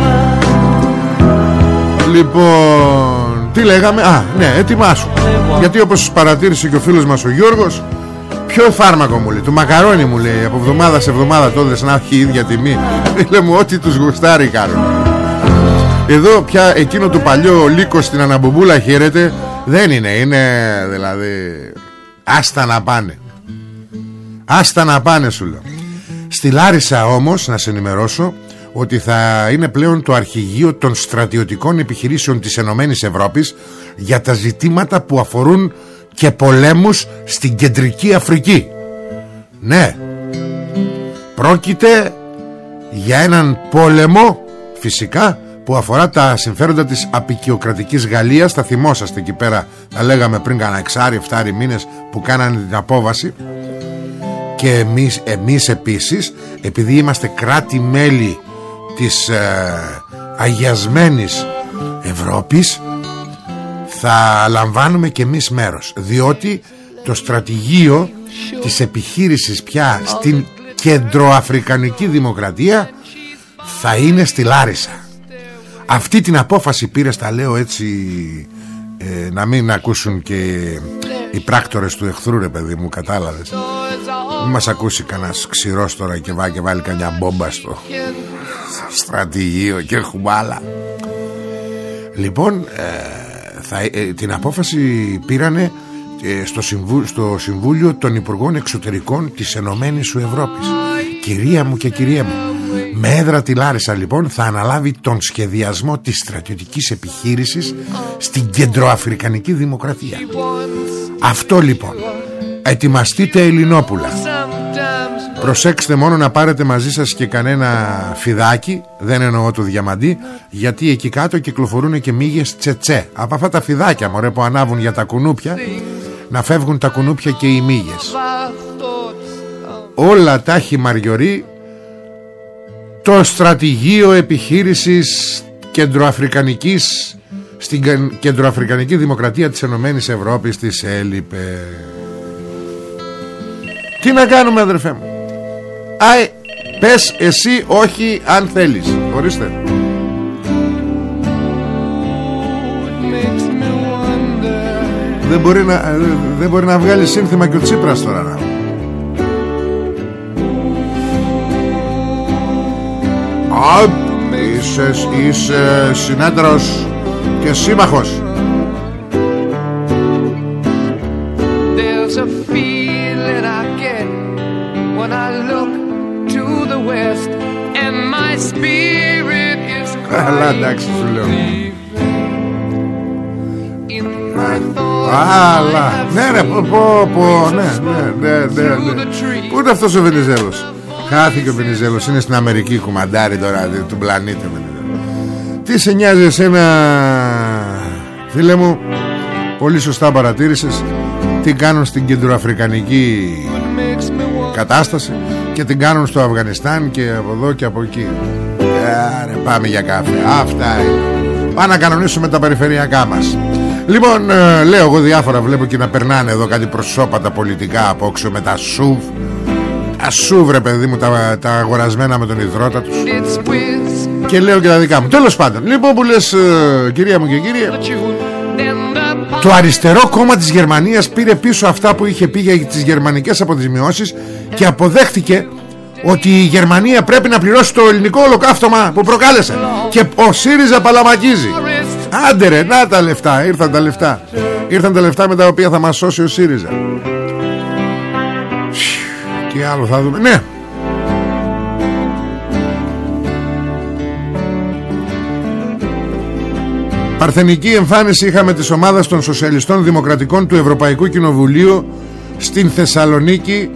Speaker 2: Λοιπόν Τι λέγαμε; Α ναι ετοιμάσου. Γιατί όπως παρατήρησε και ο φίλος μας ο Γιώργος Ποιο φάρμακο μου λέει Το μακαρόνι μου λέει Από εβδομάδα σε εβδομάδα τότε να έχει ίδια τιμή. Λέει μου ό,τι τους γουστάρει κάνουν Εδώ πια εκείνο το παλιό λύκο στην αναμπομπούλα χαίρεται δεν είναι, είναι δηλαδή Άστα να πάνε. Άστα να πάνε σου λέω. Στη Λάρισα όμως να σε ενημερώσω Ότι θα είναι πλέον το αρχηγείο των στρατιωτικών επιχειρήσεων της Ενωμένης Ευρώπης Για τα ζητήματα που αφορούν και πολέμους στην Κεντρική Αφρική. Ναι. Πρόκειται για έναν πόλεμο φυσικά που αφορά τα συμφέροντα της απεικιοκρατικής Γαλλίας. Θα θυμόσαστε εκεί πέρα τα λέγαμε πριν κανένα εξάρι, εφτάρι μήνες που κάνανε την απόβαση. Και εμείς, εμείς επίσης επειδή είμαστε κράτη-μέλη της ε, αγιασμένης Ευρώπης θα λαμβάνουμε και εμείς μέρος. Διότι το στρατηγείο της επιχείρησης πια στην κεντροαφρικανική δημοκρατία θα είναι στη Λάρισα αυτή την απόφαση πήρες στα λέω έτσι ε, να μην ακούσουν και οι πράκτορες του εχθρού ρε παιδί μου κατάλαβες. Μην μας ακούσει κανένας ξηρός τώρα και, βά, και βάλει κανένα μπόμπα στο στρατηγείο και έχουμε άλλα λοιπόν ε, θα, ε, την απόφαση πήρανε ε, στο, στο Συμβούλιο των Υπουργών Εξωτερικών της Ενωμένης σου Ευρώπης. Κυρία μου και κυρία μου με έδρα τη Λάρισα λοιπόν θα αναλάβει τον σχεδιασμό της στρατιωτικής επιχείρησης στην κεντροαφρικανική δημοκρατία. Αυτό λοιπόν ετοιμαστείτε Ελληνόπουλα. Προσέξτε μόνο να πάρετε μαζί σας και κανένα φιδάκι Δεν εννοώ το διαμαντί Γιατί εκεί κάτω κυκλοφορούν και μύγες τσετσέ. Από αυτά τα φιδάκια μωρέ που ανάβουν για τα κουνούπια Να φεύγουν τα κουνούπια και οι μύγες. Όλα τα έχει μαριωρεί Το στρατηγείο επιχείρησης κεντροαφρικανικής Στην κεντροαφρικανική δημοκρατία της Ενωμένης Ευρώπης Της έλειπε. Τι να κάνουμε αδερφέ μου; Άι, πες εσύ όχι αν θέλεις. Ορίστε. Δεν μπορεί να, δεν μπορεί να βγάλει σύνθημα και ο Τσίπρας τώρα να. Α, είσαι, είσαι συνέτερος και σύμμαχος. Καλά εντάξει σου λέω. Αλλά Ναι ρε πω πω Ναι ναι ναι ναι Πού είναι αυτός ο Βενιζέλος Χάθηκε ο Βενιζέλος Είναι στην Αμερική κουμαντάρι τώρα Του πλανήτη Τι σε νοιάζει εσένα Φίλε μου Πολύ σωστά παρατήρησες Τι κάνουν στην κεντροαφρικανική Κατάσταση Και την κάνουν στο Αφγανιστάν Και από εδώ και από εκεί. Άρα πάμε για καφέ. Αυτά είναι. Πάμε να κανονίσουμε τα περιφερειακά μας. Λοιπόν ε, λέω εγώ διάφορα Βλέπω και να περνάνε εδώ κάτι προσώπατα πολιτικά Απόξω με τα σουβ Τα σουβ ρε παιδί μου τα, τα αγορασμένα με τον υδρότα τους. Και λέω και τα δικά μου. Τέλος πάντων Λοιπόν που λες ε, κυρία μου και κύριε το αριστερό κόμμα της Γερμανίας πήρε πίσω αυτά που είχε πει για τις γερμανικές αποδημιώσεις και αποδέχτηκε ότι η Γερμανία πρέπει να πληρώσει το ελληνικό ολοκαύτωμα που προκάλεσε. Και ο ΣΥΡΙΖΑ παλαμακίζει. Άντε ρε να τα λεφτά ήρθαν τα λεφτά. Ήρθαν τα λεφτά με τα οποία θα μας σώσει ο ΣΥΡΙΖΑ τι άλλο θα δούμε. Ναι. Παρθενική εμφάνιση είχαμε της ομάδας των Σοσιαλιστών Δημοκρατικών του Ευρωπαϊκού Κοινοβουλίου στην Θεσσαλονίκη.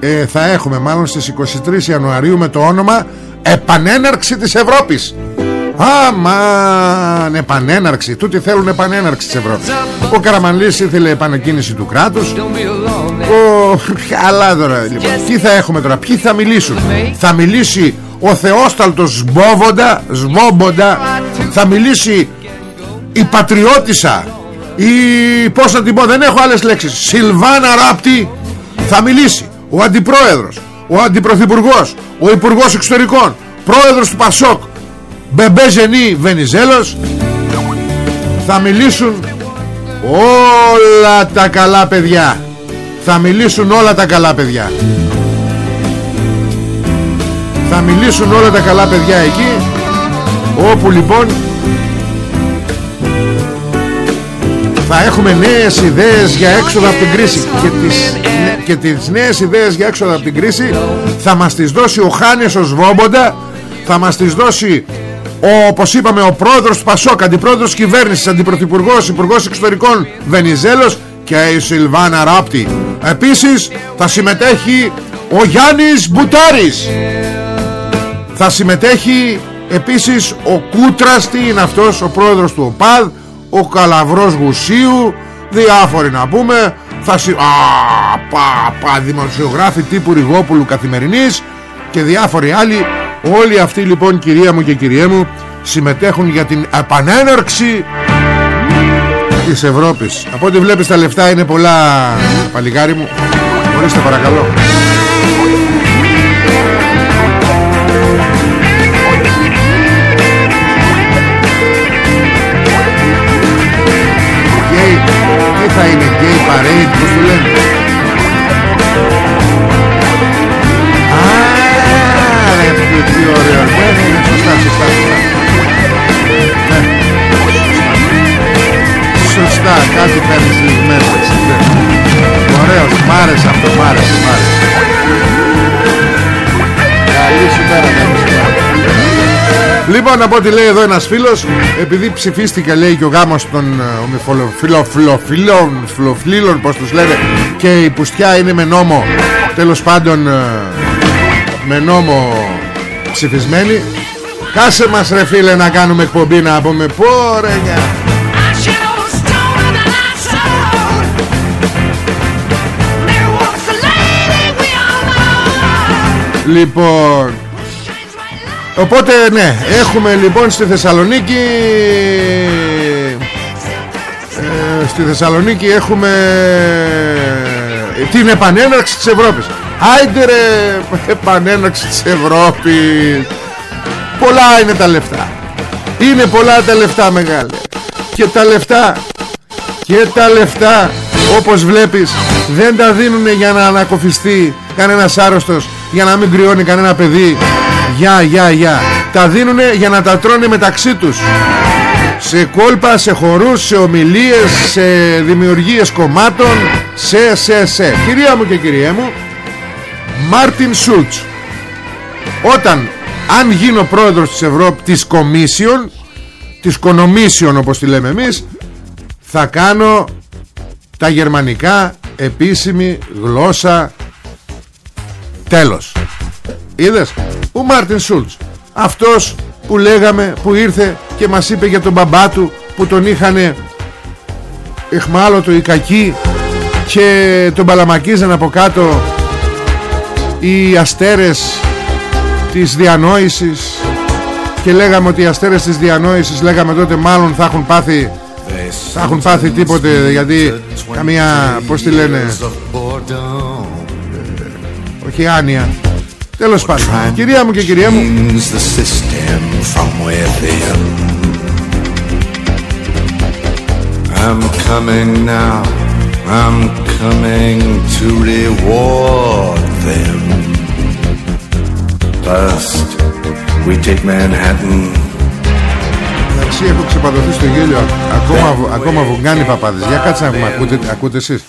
Speaker 2: Ε, θα έχουμε μάλλον στις 23 Ιανουαρίου με το όνομα Επανέναρξη της Ευρώπης Αμάν επανέναρξη. Τούτοι θέλουν επανέναρξη της Ευρώπης. Ο Καραμανλής ήθελε επανεκκίνηση του κράτους Ο... Αλλά τώρα λοιπόν. Τι θα έχουμε τώρα Ποιοι θα μιλήσουν; Θα μιλήσει ο Θεόσταλτος Σμπόβοντα Σβόμποντα Θα μιλήσει η Πατριώτησα η πως να την πω δεν έχω άλλες λέξεις Σιλβάνα Ράπτη. Θα μιλήσει ο Αντιπρόεδρος, ο Αντιπρωθυπουργός, ο Υπουργός Εξωτερικών, Πρόεδρος του Πασόκ, Μπεμπέ Ζενή Βενιζέλος, θα μιλήσουν όλα τα καλά παιδιά. Θα μιλήσουν όλα τα καλά παιδιά. Θα μιλήσουν όλα τα καλά παιδιά εκεί, όπου λοιπόν θα έχουμε νέες ιδέες για έξοδο από την κρίση και τις, και τις νέες ιδέες για έξοδο από την κρίση θα μας τις δώσει ο Χάνης ο Σβόμποντα θα μας τις δώσει ο, όπως είπαμε ο πρόεδρος του Πασόκ αντιπρόεδρος κυβέρνησης αντιπρωθυπουργός υπουργός εξωτερικών Βενιζέλος και η Σιλβάνα Ράπτη επίσης θα συμμετέχει ο Γιάννης Μπουτάρης. Θα συμμετέχει επίσης ο Κούτρας τι είναι αυτός ο πρόεδρος του ΟΠΑΔ ο Καλαβρός Γουσίου διάφοροι να πούμε. Θα συ... Α, πα, πα, δημοσιογράφοι τύπου Ριγόπουλου Καθημερινής και διάφοροι άλλοι. Όλοι αυτοί λοιπόν κυρία μου και κυριέ μου συμμετέχουν για την επανέναρξη της Ευρώπης. Από ό,τι βλέπεις τα λεφτά είναι πολλά Παλιγάρι μου. Ορίστε παρακαλώ. Γκέι Τι θα είναι γκέι παρέιτ Πώς του λένε; Α, τι ωραίο. Σωστά, σωστά, σωστά. σωστά κάτι παίρνει ναι. Ωραίος, μ' άρεσε αυτό, μ' Καλή σου πέρα, Λοιπόν, από ό,τι λέει εδώ ένας φίλος Επειδή ψηφίστηκε λέει και ο γάμος των ε, ομιφιλοφιλοφιλοφιλοφιλών Πώς τους λένε Και η πουστιά είναι με νόμο Τέλος πάντων ε, Με νόμο ψηφισμένη. Κάσε μας ρε φίλε να κάνουμε εκπομπή Να πούμε πόρεια. Λοιπόν. Οπότε ναι Έχουμε λοιπόν στη Θεσσαλονίκη ε, Στη Θεσσαλονίκη έχουμε ε, Την επανέναρξη της Ευρώπης. Άιντε ρε Επανέναρξη της Ευρώπης. Πολλά είναι τα λεφτά. Είναι πολλά τα λεφτά μεγάλε. Και τα λεφτά Και τα λεφτά Όπως βλέπεις Δεν τα δίνουνε για να ανακοφιστεί Κανένας άρρωστος Για να μην κρυώνει κανένα παιδί Γεια γεια γεια Τα δίνουνε για να τα τρώνε μεταξύ τους σε κόλπα, σε χορούς, σε ομιλίες, σε δημιουργίες κομμάτων, σε, σε, σε. Κυρία μου και κυρία μου, Μάρτιν Σούλτς. Όταν, αν γίνω πρόεδρος της Ευρώπης, της Κομίσιον, της Κονομίσιον όπως τη λέμε εμείς, θα κάνω τα γερμανικά επίσημη γλώσσα τέλος. Είδες, ο Μάρτιν Σούλτς, αυτός που λέγαμε που ήρθε και μας είπε για τον μπαμπά του που τον είχανε εχμάλωτο οι κακοί και τον παλαμακίζαν από κάτω οι αστέρες της διανόησης και λέγαμε ότι οι αστέρες της διανόησης λέγαμε τότε μάλλον θα έχουν πάθει θα έχουν πάθει τίποτε γιατί καμία πως τη λένε όχι άνοια. Τέλος πάντων. Κυρία μου και κυρία μου. I'm coming now. I'm coming to reward them. First we take Manhattan. Εντάξει έχω ξεπατωθεί στο γέλιο. Ακόμα, ακόμα βουγγάνει παπάδες Για κάτσε να πούμε ακούτε, ακούτε εσείς.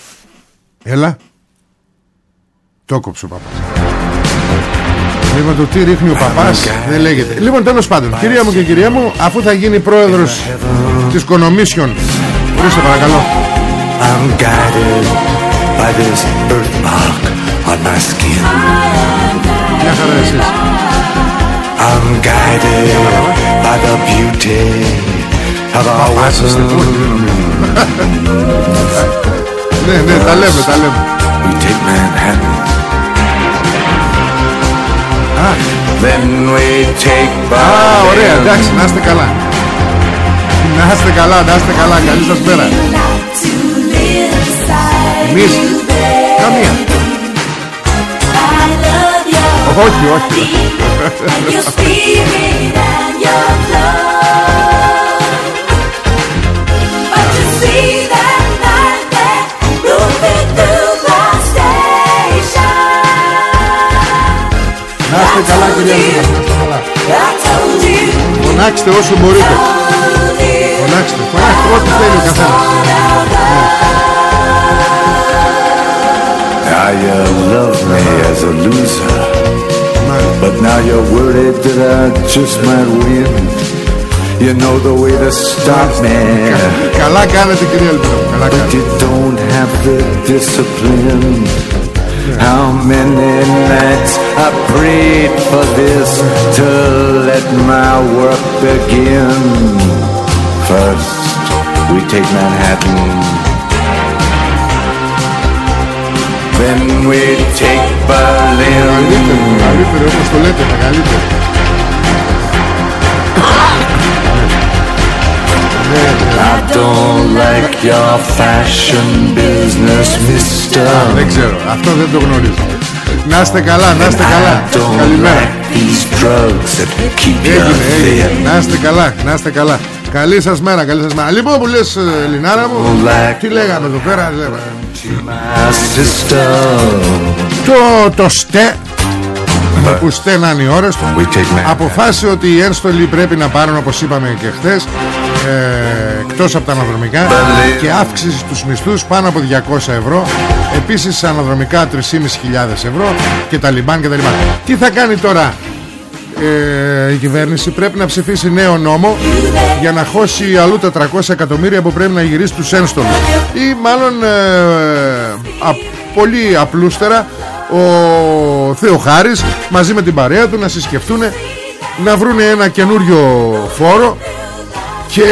Speaker 2: Έλα Το κόψω παπάς. Λοιπόν το τι ρίχνει ο παπάς δεν λέγεται. Λοιπόν τέλος πάντων Κυρία μου και κυρία μου Αφού θα γίνει πρόεδρος της Κονομίσιον. Ορίστε παρακαλώ. I'm guided by this birthmark on my skin. Μια χαρά εσείς. I'm guided by the beauty of our weapons Ναι, ναι, τα λέμε, τα λέμε. We take Manhattan Then we take Α, ωραία, εντάξει, να είστε καλά. Να είστε καλά, να είστε καλά Καλή σας μέρα. Εμείς Καμία. Όχι, όχι είστε καλά κυρία μου Φωνάξτε όσο μπορείτε Φωνάξτε Φωνάξτε ό,τι θέλει ο καθένας Now you love me as a loser But now you're worried that I just might win You know the way to stop me Καλά κάνετε κυρία Ελπίδα But you don't have the discipline How many nights I prayed for this to let my work begin. First, we take Manhattan. Then we take Berlin. I don't like your fashion business, mister. Δεν ξέρω, αυτό δεν το γνωρίζω. Να είστε καλά, να είστε καλά. Καλημέρα. Έγινε, έγινε. Να είστε καλά, να είστε καλά. Καλή σας μέρα, καλή σας μέρα. Λοιπόν που λες ε, Λινάρα μου, τι λέγαμε εδώ πέρα, Το, το στε που στέναν οι ώρες του αποφάσισε ότι οι ένστολοι πρέπει να πάρουν όπως είπαμε και χθες ε, εκτός από τα αναδρομικά και αύξηση στους μισθούς πάνω από 200 ευρώ επίσης αναδρομικά 3.500 ευρώ και τα λιμπάν και τα λιμπάν. Τι θα κάνει τώρα ε, η κυβέρνηση; Πρέπει να ψηφίσει νέο νόμο για να χώσει αλλού τα 300 εκατομμύρια που πρέπει να γυρίσει τους ένστολους. Ή μάλλον ε, πολύ απλούστερα ο Θεοχάρης μαζί με την παρέα του να συσκεφτούν να βρουν ένα καινούριο φόρο και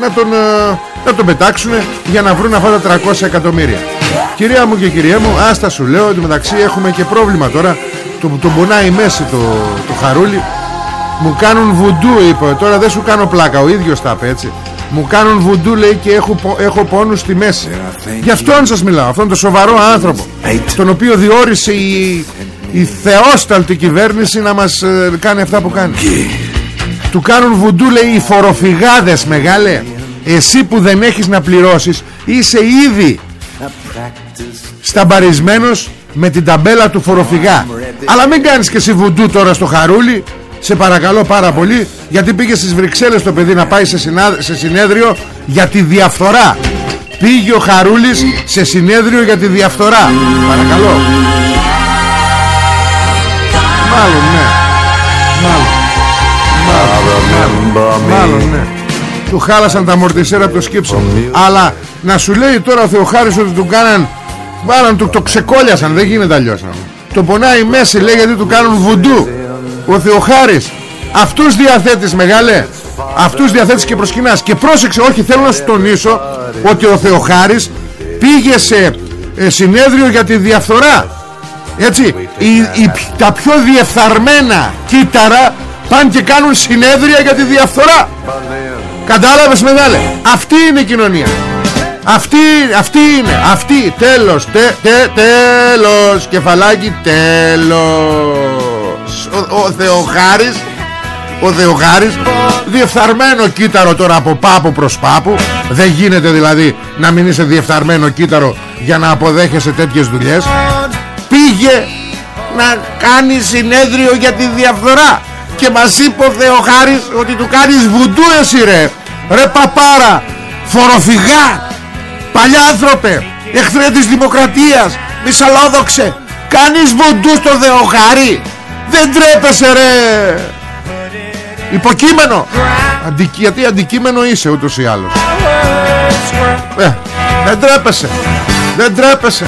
Speaker 2: να τον, ε, να τον πετάξουν για να βρουν αυτά τα 300 εκατομμύρια. Κυρία μου και κυρία μου άστα σου λέω ότι μεταξύ έχουμε και πρόβλημα τώρα. Τον το πονάει μέση το, το χαρούλι. Μου κάνουν βουντού είπε. Τώρα δεν σου κάνω πλάκα ο ίδιος τα έτσι. Μου κάνουν βουντού λέει και έχω, έχω πόνους στη μέση. Γι' αυτόν σας μιλάω Αυτόν τον σοβαρό άνθρωπο Τον οποίο διόρισε η, η θεόσταλτη κυβέρνηση Να μας ε, κάνει αυτά που κάνει Του κάνουν βουντού λέει οι φοροφυγάδες μεγάλε Εσύ που δεν έχεις να πληρώσεις Είσαι ήδη Σταμπαρισμένος με την ταμπέλα του φοροφυγά Αλλά μην κάνεις και εσύ βουντού τώρα στο χαρούλι. Σε παρακαλώ πάρα πολύ Γιατί πήγε στις Βρυξέλλες το παιδί να πάει σε, σε συνέδριο Για τη διαφθορά. Πήγε ο Χαρούλης σε συνέδριο για τη διαφθορά. Παρακαλώ. Μάλλον ναι Μάλλον, μάλλον ναι. Του χάλασαν τα μορτισέρα από το σκύψο. Αλλά να σου λέει τώρα ο Θεοχάρης ότι του κάναν Μάλλον του το ξεκόλιασαν Δεν γίνεται αλλιώς. Το πονάει μέση λέει γιατί του κάνουν βουντού. Ο Θεοχάρης Αυτούς διαθέτεις μεγάλε. Αυτούς διαθέτεις και προσκυνάς. Και πρόσεξε όχι θέλω να σου τονίσω Ότι ο Θεοχάρης πήγε σε ε, συνέδριο για τη διαφθορά. Έτσι η, η, Τα πιο διεφθαρμένα κύτταρα Πάνε και κάνουν συνέδρια για τη διαφθορά. Κατάλαβες μεγάλε. Αυτή είναι η κοινωνία. Αυτή, αυτή είναι. Αυτή τέλος τε, τε, Τέλος. Κεφαλάκι τέλος. Ο, ο Θεοχάρης Ο Θεοχάρης Διεφθαρμένο κύτταρο τώρα από πάπου προς πάπου. Δεν γίνεται δηλαδή Να μην είσαι διεφθαρμένο κύτταρο Για να αποδέχεσαι τέτοιες δουλειές. Πήγε να κάνει συνέδριο για τη διαφθορά και μας είπε ο Θεοχάρης ότι του κάνεις βουντού εσύ ρε ρε παπάρα φοροφυγά. Παλιά άνθρωπε Εχθρέ της δημοκρατίας Μισαλόδοξε Κάνεις βοντού στο Δεοχάρη Δεν τρέπεσαι ρε. Υποκείμενο. Αντικ... Γιατί αντικείμενο είσαι ούτως ή άλλως; Ε, Δεν τρέπεσαι. Δεν τρέπεσαι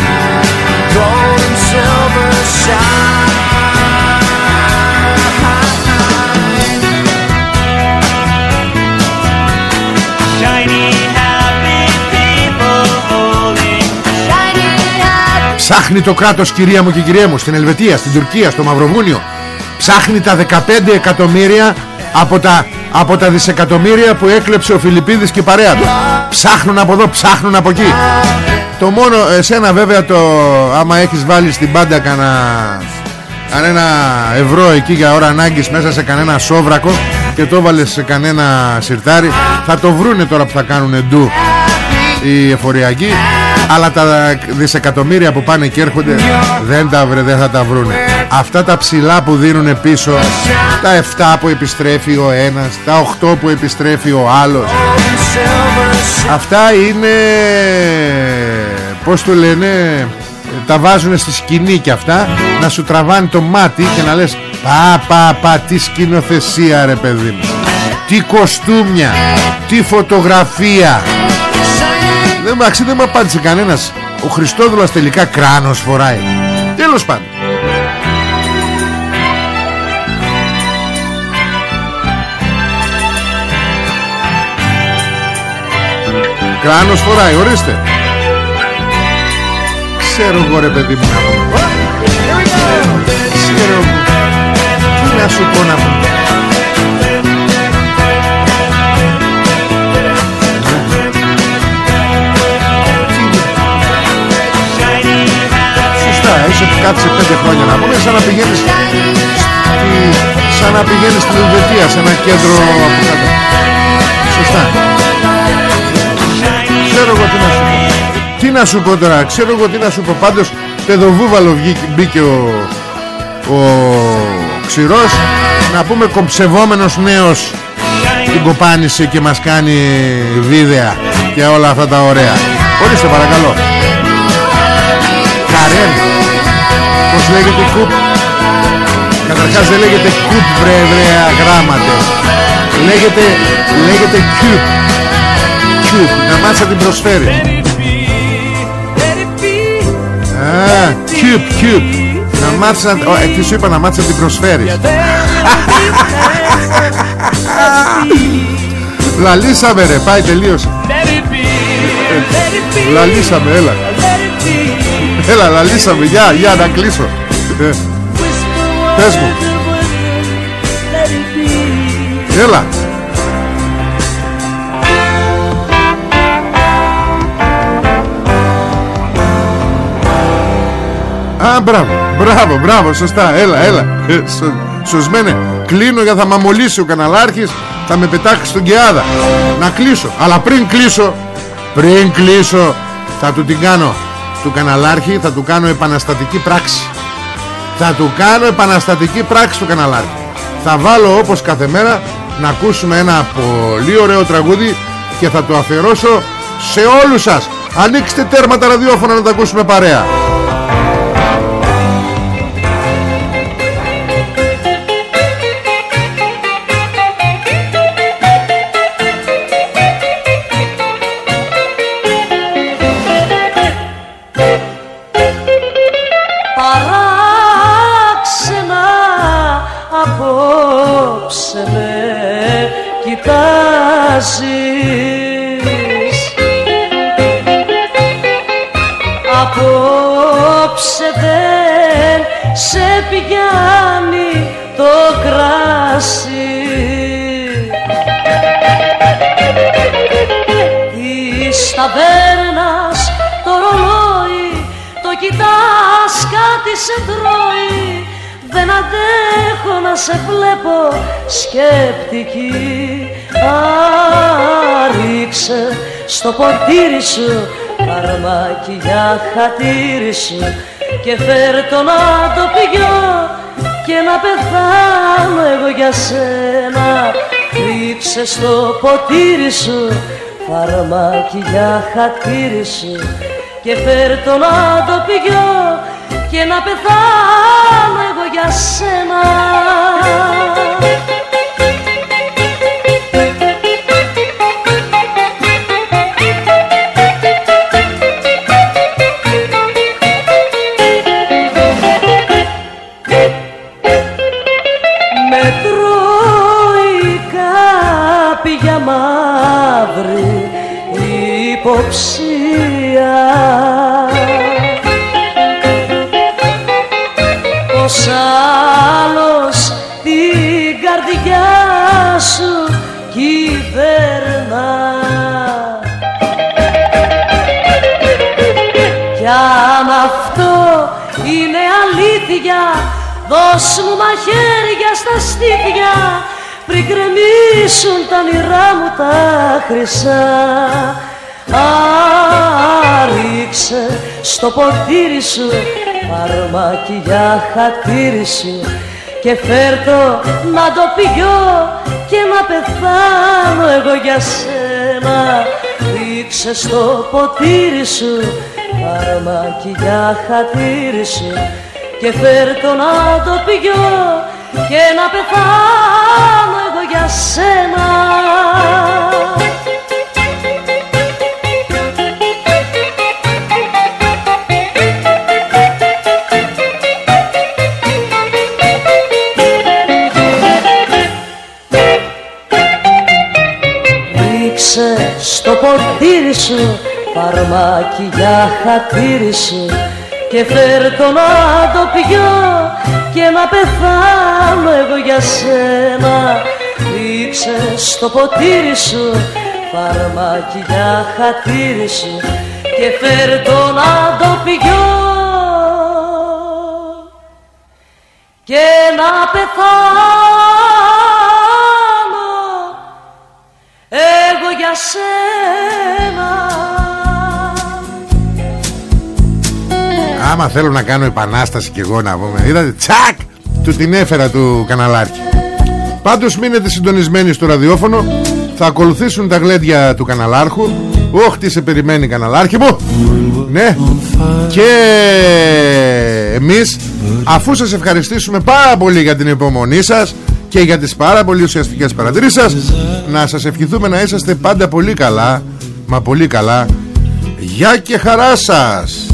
Speaker 2: Ψάχνει το κράτος κυρία μου και κυρία μου Στην Ελβετία, στην Τουρκία, στο Μαυροβούνιο. Ψάχνει τα 15 εκατομμύρια από τα, από τα δισεκατομμύρια που έκλεψε ο Φιλιππίδης και η παρέα του. Ψάχνουν από εδώ, ψάχνουν από εκεί. Το μόνο, εσένα βέβαια το Άμα έχεις βάλει στην πάντα κανένα Κανένα ευρώ εκεί για ώρα ανάγκης Μέσα σε κανένα σόβρακο Και το βάλες σε κανένα σιρτάρι Θα το βρούνε τώρα που θα κάνουν ντου Οι εφοριακοί αλλά τα δισεκατομμύρια που πάνε και έρχονται δεν, τα, δεν θα τα βρούνε. Αυτά τα ψηλά που δίνουν πίσω Τα 7 που επιστρέφει ο ένας Τα 8 που επιστρέφει ο άλλος. Αυτά είναι Πώς το λένε Τα βάζουν στη σκηνή και αυτά Να σου τραβάνε το μάτι Και να λες Πα πα πα τι σκηνοθεσία ρε παιδί μου. Τι κοστούμια Τι φωτογραφία δεν με δεν μου απάντησε κανένας. Ο Χριστόδουλας τελικά κράνος φοράει. Τέλος πάντων. Κράνος φοράει ορίστε. Ξέρω εγώ ρε παιδί μου. Ξέρω εγώ. Τι να σου πω να πω κάτσε πέντε χρόνια να πούμε σαν να πηγαίνεις στη, σαν να πηγαίνεις στην Ελβετία σε ένα κέντρο από κάτω. Σωστά. Ξέρω εγώ τι να σου πω. Τι να σου πω τώρα ξέρω εγώ τι να σου πω. Πάντως παιδοβούβαλο μπήκε ο, ο ξηρός. Να πούμε κομψευόμενος νέος την κοπάνισε και μας κάνει βίντεα και όλα αυτά τα ωραία. Ορίστε παρακαλώ. Καρέν Πώς λέγεται κουπ Καταρχάς δεν λέγεται κουπ βρε βρε γράμματες Λέγεται Λέγεται κουπ Κουπ Να μάτσα την προσφέρεις. Α, Κουπ κουπ Να μάτσα ε, Τι σου είπα να μάτσα την προσφέρεις. Λαλίσαμε ρε Πάει τελείωσε. Λαλίσαμε έλα. Έλα λαλίσαμε Γεια γεια να κλείσω ε, Πες μου. Έλα. Α, μπράβο, μπράβο, μπράβο, σωστά, έλα, έλα. Ε, Σωσμένε, κλείνω για θα μαμολύσει ο καναλάρχης Θα με πετάξει στον Κεάδα. Να κλείσω, αλλά πριν κλείσω Πριν κλείσω Θα του την κάνω. Του καναλάρχη θα του κάνω επαναστατική πράξη Θα του κάνω επαναστατική πράξη του καναλάρχη Θα βάλω όπως κάθε μέρα Να ακούσουμε ένα πολύ ωραίο τραγούδι Και θα το αφιερώσω σε όλους σας. Ανοίξτε τέρμα τα ραδιόφωνα να τα ακούσουμε παρέα
Speaker 3: σε τρώει. Δεν αντέχω να σε βλέπω σκεπτική Άριξε στο ποτήρι σου Καρμάκι για χατήρι σου Και φέρ το να το πηγώ Και να πεθάνω εγώ για σένα. Ρίξε στο ποτήρι σου Φαρμάκι για χατήρι σου Και φέρ το να το πηγώ και να πεθάνω εγώ για σένα κρεμίσουν τα νηρά μου τα χρυσά. Άριξε στο ποτήρι σου φαρμάκι για χατήρι σου και φέρτο να το πηγώ και να πεθάνω εγώ για σένα. Ρίξε στο ποτήρι σου φαρμάκι για χατήρι σου και φέρ το να το πηγώ και να πεθάνω εγώ για σένα. Ρίξε στο ποτήρι σου φαρμάκι για χατήρι σου και φέρ το να το πιω και να πεθάνω εγώ για σένα. Ρίξε στο ποτήρι σου φαρμάκι για χατήρι σου και φέρ το να το πιω και να πεθάνω
Speaker 2: Άμα θέλω να κάνω επανάσταση κι εγώ να πούμε Είδατε τσακ Του την έφερα του καναλάρχη.
Speaker 4: Πάντως μείνετε συντονισμένοι στο ραδιόφωνο Θα ακολουθήσουν τα γλέντια του καναλάρχου. Όχ τι σε περιμένει καναλάρχη μου. Ναι Και εμείς Αφού σας ευχαριστήσουμε πάρα πολύ για την υπομονή σας Και για τις πάρα πολύ ουσιαστικές παρατηρήσεις σας Να σας ευχηθούμε να είσαστε πάντα πολύ καλά Μα πολύ καλά. Γεια και χαρά σας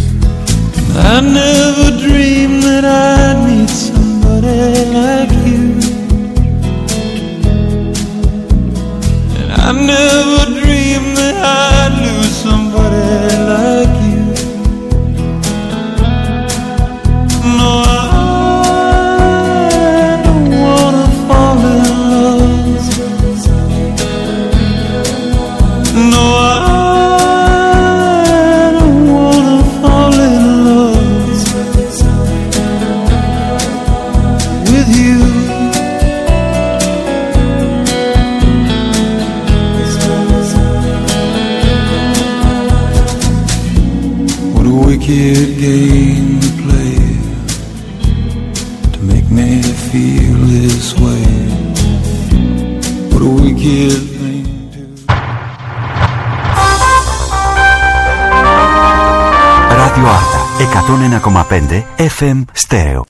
Speaker 4: I never dreamed that I'd meet somebody like you. And I never dreamed that I'd lose
Speaker 1: 1,5 FM Stereo.